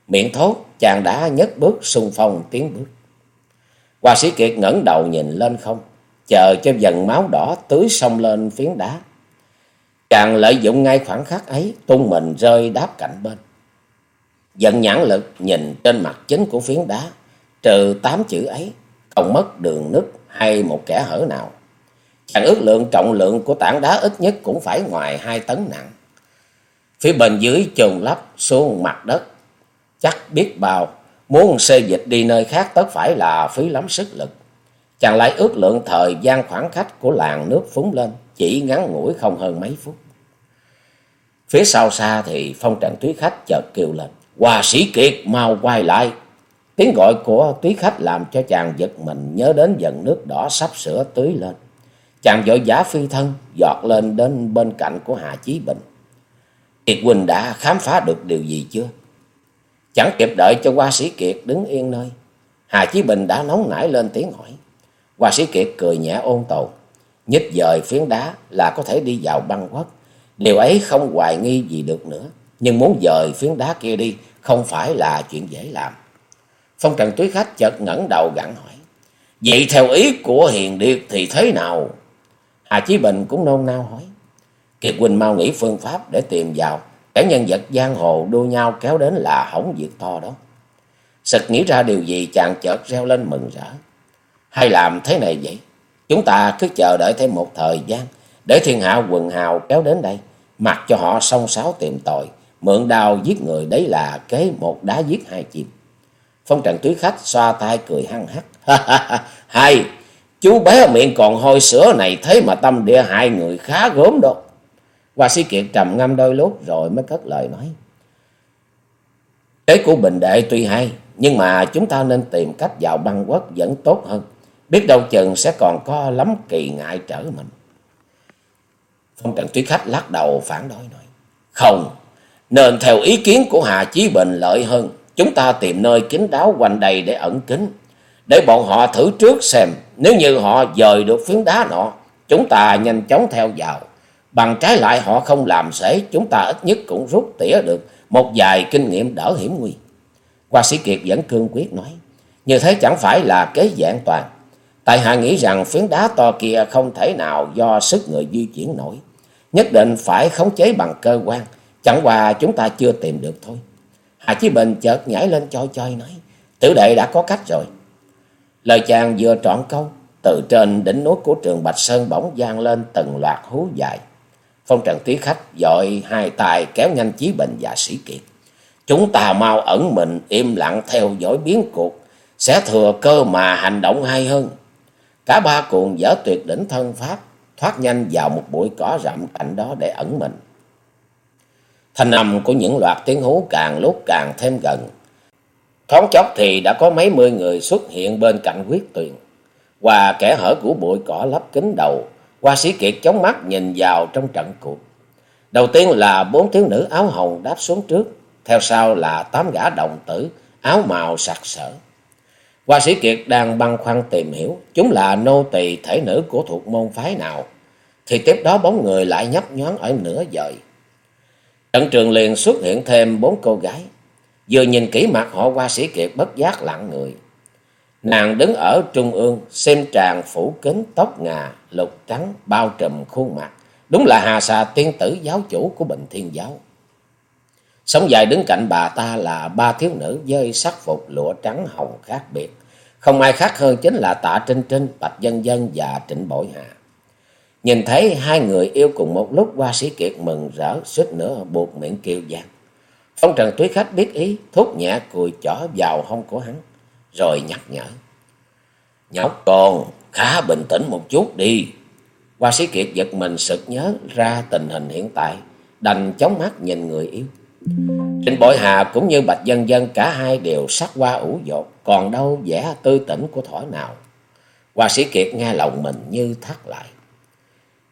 Miệng thốt, chàng đã nhấc bước xung phong tiến bước. Hoa sĩ Kiệt ngẩng đầu nhìn lên không. Chờ cho dần máu đỏ tưới sông lên phiến đá Chàng lợi dụng ngay khoảng khắc ấy, tung mình rơi đáp cạnh bên. Dần nhãn lực nhìn trên mặt chính của phiến đá, trừ tám chữ ấy, không mất đường nứt hay một kẻ hở nào. Chàng ước lượng trọng lượng của tảng đá ít nhất cũng phải ngoài hai tấn nặng. Phía bên dưới chồn lấp xuống mặt đất, chắc biết bao, muốn xê dịch đi nơi khác tất phải là phí lắm sức lực. Chàng lại ước lượng thời gian khoảng khách của làng nước phúng lên, chỉ ngắn ngủi không hơn mấy phút. Phía sau xa thì phong trần túy khách chợt kêu lên. Hòa sĩ Kiệt, mau quay lại. Tiếng gọi của túy khách làm cho chàng giật mình nhớ đến dần nước đỏ sắp sửa tưới lên. Chàng vội giá phi thân, giọt lên đến bên cạnh của Hà Chí Bình. Kiệt Quỳnh đã khám phá được điều gì chưa? Chẳng kịp đợi cho hoa sĩ Kiệt đứng yên nơi. Hà Chí Bình đã nóng nảy lên tiếng hỏi. Hoa sĩ Kiệt cười nhẹ ôn tồn. Nhích dời phiến đá là có thể đi vào băng quốc. Điều ấy không hoài nghi gì được nữa. Nhưng muốn dời phiến đá kia đi không phải là chuyện dễ làm. Phong Trần Túy Khách chợt ngẩng đầu gặn hỏi. Vậy theo ý của Hiền Điệt thì thế nào? Hà Chí Bình cũng nôn nao hỏi. Kiệt Quỳnh mau nghĩ phương pháp để tìm vào. Kẻ nhân vật giang hồ đua nhau kéo đến là hỏng việc to đó. Sực nghĩ ra điều gì, chàng chợt reo lên mừng rỡ. Hay làm thế này vậy? Chúng ta cứ chờ đợi thêm một thời gian để thiên hạ quần hào kéo đến đây, mặc cho họ song sáo tìm tội, mượn đao giết người đấy là kế một đá giết hai chim. Phong trần túy khách xoa tay cười hăng hắc. Hay, chú bé miệng còn hôi sữa này thế mà tâm địa hai người khá gớm đâu. Hoa sĩ Kiệt trầm ngâm đôi lúc rồi mới cất lời nói. Kế của Bình Đệ tuy hay, nhưng mà chúng ta nên tìm cách vào băng quốc vẫn tốt hơn. Biết đâu chừng sẽ còn có lắm kỳ ngại trở mình. Phong Trần Tuyết Khách lắc đầu phản đối nói. Không, nên theo ý kiến của Hà Chí Bình lợi hơn. Chúng ta tìm nơi kín đáo quanh đây để ẩn kín. Để bọn họ thử trước xem. Nếu như họ dời được phiến đá nọ, chúng ta nhanh chóng theo vào. Bằng trái lại họ không làm sể, chúng ta ít nhất cũng rút tỉa được một vài kinh nghiệm đỡ hiểm nguy. Hoa sĩ Kiệt vẫn cương quyết nói. Như thế chẳng phải là kế dạng toàn. Tại hạ nghĩ rằng phiến đá to kia không thể nào do sức người di chuyển nổi. Nhất định phải khống chế bằng cơ quan. Chẳng qua chúng ta chưa tìm được thôi. Hà Chí Bình chợt nhảy lên choi choi nói. tiểu đệ đã có cách rồi. Lời chàng vừa trọn câu. Từ trên đỉnh núi của trường Bạch Sơn bỗng gian lên từng loạt hú dài. Phong trần tí khách dội hai tay kéo nhanh Chí Bình và Sĩ Kiệt. Chúng ta mau ẩn mình, im lặng theo dõi biến cuộc. Sẽ thừa cơ mà hành động hay hơn. Cả ba cuồng dở tuyệt đỉnh thân pháp, thoát nhanh vào một bụi cỏ rậm cạnh đó để ẩn mình. Thanh âm của những loạt tiếng hú càng lúc càng thêm gần. Thoáng chốc thì đã có mấy mươi người xuất hiện bên cạnh quyết tuyền. Qua kẻ hở của bụi cỏ lấp kính đầu, qua sĩ kiệt chống mắt nhìn vào trong trận cuộc. Đầu tiên là bốn thiếu nữ áo hồng đáp xuống trước, theo sau là tám gã đồng tử áo màu sặc sỡ. Hoa sĩ Kiệt đang băn khoăn tìm hiểu chúng là nô tỳ thể nữ của thuộc môn phái nào. Thì tiếp đó bóng người lại nhấp nhoáng ở nửa dời. Trận trường liền xuất hiện thêm bốn cô gái. Vừa nhìn kỹ mặt họ qua sĩ kiệt bất giác lặng người. Nàng đứng ở trung ương, xem tràng phủ kính tóc ngà, lục trắng, bao trùm khuôn mặt. Đúng là hà xà tiên tử giáo chủ của Bình Thiên Giáo. Sống dài đứng cạnh bà ta là ba thiếu nữ với sắc phục lụa trắng hồng khác biệt. Không ai khác hơn chính là Tạ Trinh Trinh, Bạch Dân Dân và Trịnh Bội Hà. Nhìn thấy hai người yêu cùng một lúc qua sĩ kiệt mừng rỡ, suýt nữa buộc miệng kêu gian. Phong trần túy khách biết ý, thúc nhẹ cùi chỏ vào hông của hắn, rồi nhắc nhở. Nhóc con, khá bình tĩnh một chút đi. Hoa sĩ kiệt giật mình sực nhớ ra tình hình hiện tại, đành chóng mắt nhìn người yêu. Trịnh Bội Hà cũng như Bạch Dân Dân cả hai đều sắc qua ủ dột, còn đâu vẻ tư tỉnh của thỏa nào. Hoa sĩ Kiệt nghe lòng mình như thắt lại.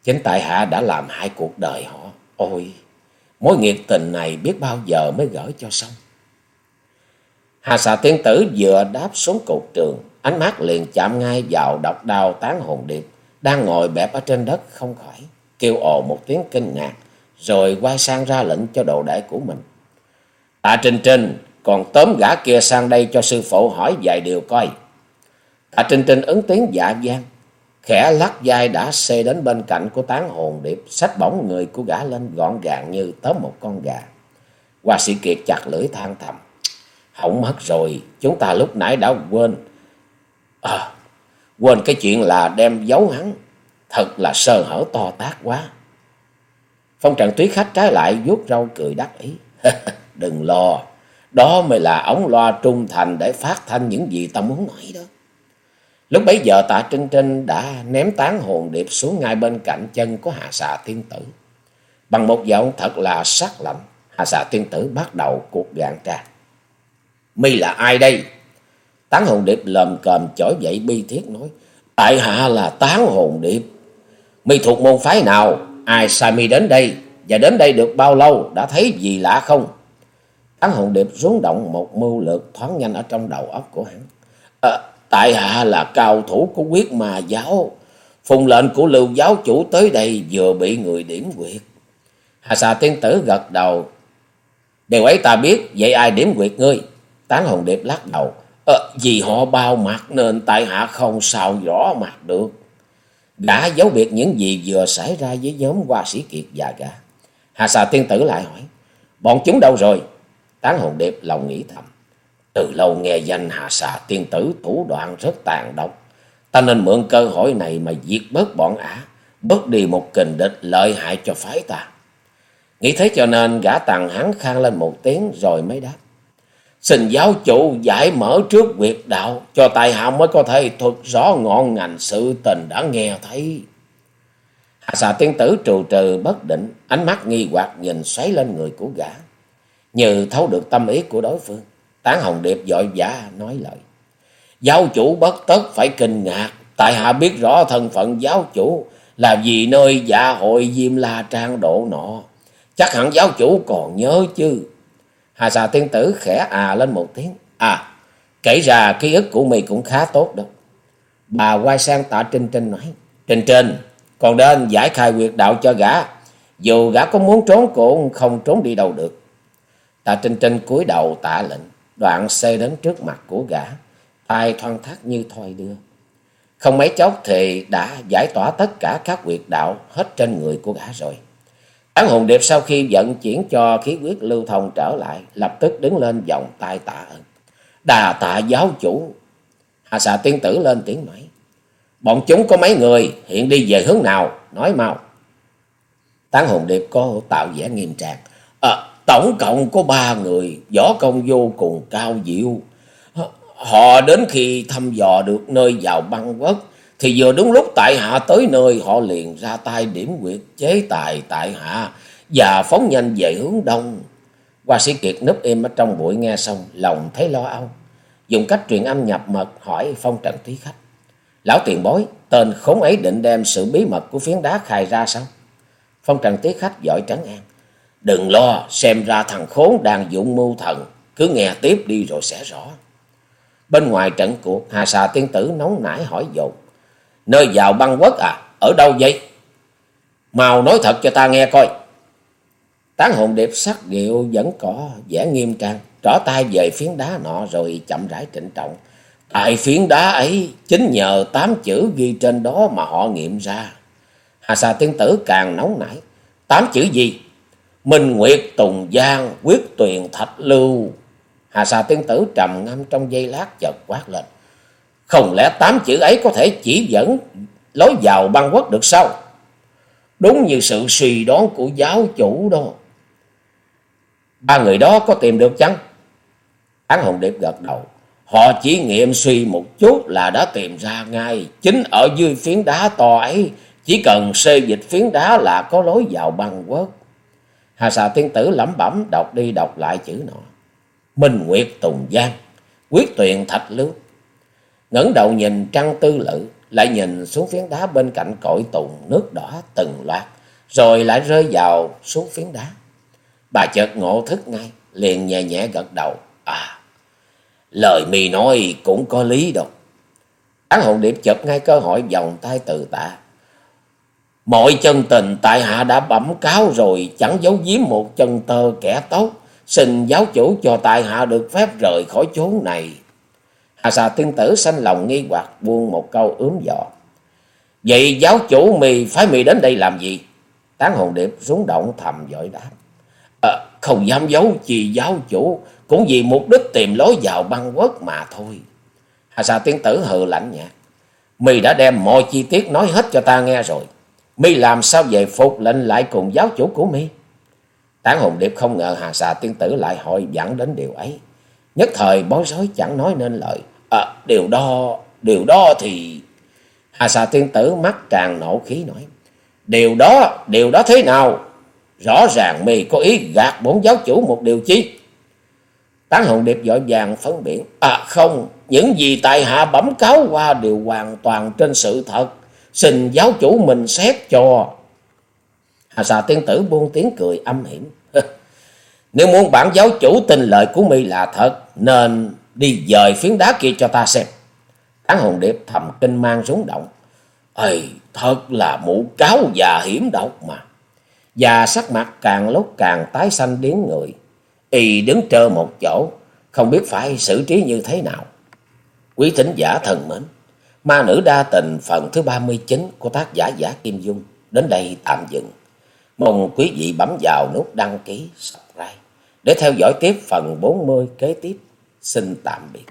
Chính tại hạ đã làm hai cuộc đời họ. Ôi, mối nghiệt tình này biết bao giờ mới gỡ cho xong. Hà xà tiên tử vừa đáp xuống cột trường, ánh mắt liền chạm ngay vào độc đào tán hồn điệp, đang ngồi bẹp ở trên đất không khỏi, kêu ồ một tiếng kinh ngạc, rồi quay sang ra lệnh cho đồ đệ của mình. À, Tạ Trinh Trinh, còn tóm gã kia sang đây cho sư phụ hỏi vài điều coi. À, Tạ Trinh Trinh ứng tiếng dạ vang, khẽ lắc vai đã xê đến bên cạnh của tán hồn điệp, xách bổng người của gã lên gọn gàng như tóm một con gà. Hoa sĩ Kiệt chặt lưỡi than thầm. Hỏng mất rồi, chúng ta lúc nãy đã quên. À, quên cái chuyện là đem giấu hắn. Thật là sơ hở to tát quá. Phong trần Tuyết khách trái lại vuốt râu cười đắc ý. Đừng lo, đó mới là ống loa trung thành để phát thanh những gì ta muốn nói đó. Lúc bấy giờ tạ Trinh Trinh đã ném tán hồn điệp xuống ngay bên cạnh chân của Hà xà tiên tử. Bằng một giọng thật là sắc lạnh, Hà xà tiên tử bắt đầu cuộc gạn trà. Mi là ai đây? Tán hồn điệp lầm cầm chổi dậy bi thiết nói. Tại hạ là tán hồn điệp. Mi thuộc môn phái nào? Ai sai mi đến đây? Và đến đây được bao lâu? Đã thấy gì lạ không? Tán hồn điệp rúng động một mưu lược thoáng nhanh ở trong đầu óc của hắn. À, tại hạ là cao thủ của quyết mà giáo. Phùng lệnh của lưu giáo chủ tới đây vừa bị người điểm quyệt. Hà xà tiên tử gật đầu. Điều ấy ta biết, vậy ai điểm quyệt ngươi? Tán hồn điệp lắc đầu. Ờ, vì họ bao mặt nên tại hạ không sao rõ mặt được. Đã giấu biệt những gì vừa xảy ra với nhóm hoa sĩ kiệt và gã. Hà xà tiên tử lại hỏi. Bọn chúng đâu rồi? Tán hồn điệp lòng nghĩ thầm. Từ lâu nghe danh hà xà tiên tử thủ đoạn rất tàn độc. Ta nên mượn cơ hội này mà diệt bớt bọn ả. Bớt đi một kình địch lợi hại cho phái ta. Nghĩ thế cho nên gã tàng hắn khang lên một tiếng rồi mới đáp. Xin giáo chủ giải mở trước việc đạo cho tài hạ mới có thể thuật rõ ngọn ngành sự tình đã nghe thấy. Hạ xà tiên tử trù trừ bất định, ánh mắt nghi hoặc nhìn xoáy lên người của gã. Như thấu được tâm ý của đối phương, tán hồng điệp vội vã nói lời. Giáo chủ bất tất phải kinh ngạc, tại hạ biết rõ thân phận giáo chủ là vì nơi dạ hội Diêm La Trang độ nọ. Chắc hẳn giáo chủ còn nhớ chứ. Hà xà tiên tử khẽ à lên một tiếng. À, kể ra ký ức của mì cũng khá tốt đó. Bà quay sang tạ Trinh Trinh nói. Trinh Trinh, còn đến giải khai quyệt đạo cho gã. Dù gã có muốn trốn cũng không trốn đi đâu được. Tạ Trinh Trinh cúi đầu tạ lệnh. Đoạn xê đến trước mặt của gã. tay thoăn thắt như thoi đưa. Không mấy chốc thì đã giải tỏa tất cả các quyệt đạo hết trên người của gã rồi. Tán hồn điệp sau khi vận chuyển cho khí huyết lưu thông trở lại, lập tức đứng lên vòng tay tạ ơn. Đà tạ giáo chủ. Hà xà tiên tử lên tiếng nói. Bọn chúng có mấy người, hiện đi về hướng nào, nói mau. Tán hồn điệp có tạo vẻ nghiêm trang. À, tổng cộng có ba người, võ công vô cùng cao diệu. Họ đến khi thăm dò được nơi vào băng quốc, thì vừa đúng lúc tại hạ tới nơi họ liền ra tay điểm quyệt chế tài tại hạ và phóng nhanh về hướng đông. Hoa sĩ Kiệt núp im ở trong bụi nghe xong, lòng thấy lo âu. Dùng cách truyền âm nhập mật hỏi phong trần thúy khách. Lão tiền bối, tên khốn ấy định đem sự bí mật của phiến đá khai ra sao? Phong trần thúy khách giỏi trấn an. Đừng lo, xem ra thằng khốn đang dụng mưu thần. Cứ nghe tiếp đi rồi sẽ rõ. Bên ngoài trận cuộc, Hà xà tiên tử nóng nảy hỏi dồn. Nơi vào băng quốc à? Ở đâu vậy? Mau nói thật cho ta nghe coi. Tán hồn điệp sắc điệu vẫn có vẻ nghiêm trang. trỏ tay về phiến đá nọ rồi chậm rãi trịnh trọng. Tại phiến đá ấy, chính nhờ tám chữ ghi trên đó mà họ nghiệm ra. Hà xà tiên tử càng nóng nảy. Tám chữ gì? Minh Nguyệt Tùng Giang, quyết tuyền thạch lưu. Hà xà tiên tử trầm ngâm trong giây lát chợt quát lên. Không lẽ tám chữ ấy có thể chỉ dẫn lối vào băng quốc được sao? Đúng như sự suy đoán của giáo chủ đó. Ba người đó có tìm được chăng? Án Hồng Điệp gật đầu. Họ chỉ nghiệm suy một chút là đã tìm ra ngay. Chính ở dưới phiến đá to ấy, chỉ cần xê dịch phiến đá là có lối vào băng quốc. Hà xà tiên tử lẩm bẩm đọc đi đọc lại chữ nọ. Minh Nguyệt Tùng Giang, quyết tuyền thạch lưu ngẩng đầu nhìn trăng tư lự, lại nhìn xuống phiến đá bên cạnh cội tùng nước đỏ từng loạt, rồi lại rơi vào xuống phiến đá. Bà chợt ngộ thức ngay, liền nhẹ nhẹ gật đầu. À, lời mì nói cũng có lý đâu. Án hồn điệp chợt ngay cơ hội vòng tay từ tạ. Mọi chân tình tại hạ đã bẩm cáo rồi, chẳng giấu giếm một chân tơ kẻ tốt. Xin giáo chủ cho tại hạ được phép rời khỏi chốn này. Hà xà tiên tử sanh lòng nghi hoặc buông một câu ướm dọ. Vậy giáo chủ mì phải mì đến đây làm gì? Tán hồn điệp rúng động thầm dội đáp. À, không dám giấu chi giáo chủ, cũng vì mục đích tìm lối vào băng quốc mà thôi. Hà xà tiên tử hừ lạnh nhạt. Mì đã đem mọi chi tiết nói hết cho ta nghe rồi. Mi làm sao về phục lệnh lại cùng giáo chủ của Mi? Tán hồn điệp không ngờ Hà xà tiên tử lại hỏi dẫn đến điều ấy. Nhất thời bối rối chẳng nói nên lời. Ờ, à, điều đó, điều đó thì... Hà xà tiên tử mắt tràn nổ khí nói. Điều đó, điều đó thế nào? Rõ ràng mì có ý gạt bốn giáo chủ một điều chi? Tán hồn điệp dội vàng phấn biển. À không, những gì tại hạ bẩm cáo qua đều hoàn toàn trên sự thật. Xin giáo chủ mình xét cho. Hà xà tiên tử buông tiếng cười âm hiểm. Nếu muốn bản giáo chủ tin lời của mi là thật, nên đi dời phiến đá kia cho ta xem. Tán hồn điệp thầm kinh mang rúng động. Ây, thật là mụ cáo già hiểm độc mà. Và sắc mặt càng lúc càng tái xanh đến người. Y đứng trơ một chỗ, không biết phải xử trí như thế nào. Quý thính giả thần mến, Ma nữ đa tình phần thứ 39 của tác giả Giả Kim Dung đến đây tạm dừng. Mong quý vị bấm vào nút đăng ký, subscribe để theo dõi tiếp phần 40 kế tiếp. Xin tạm biệt.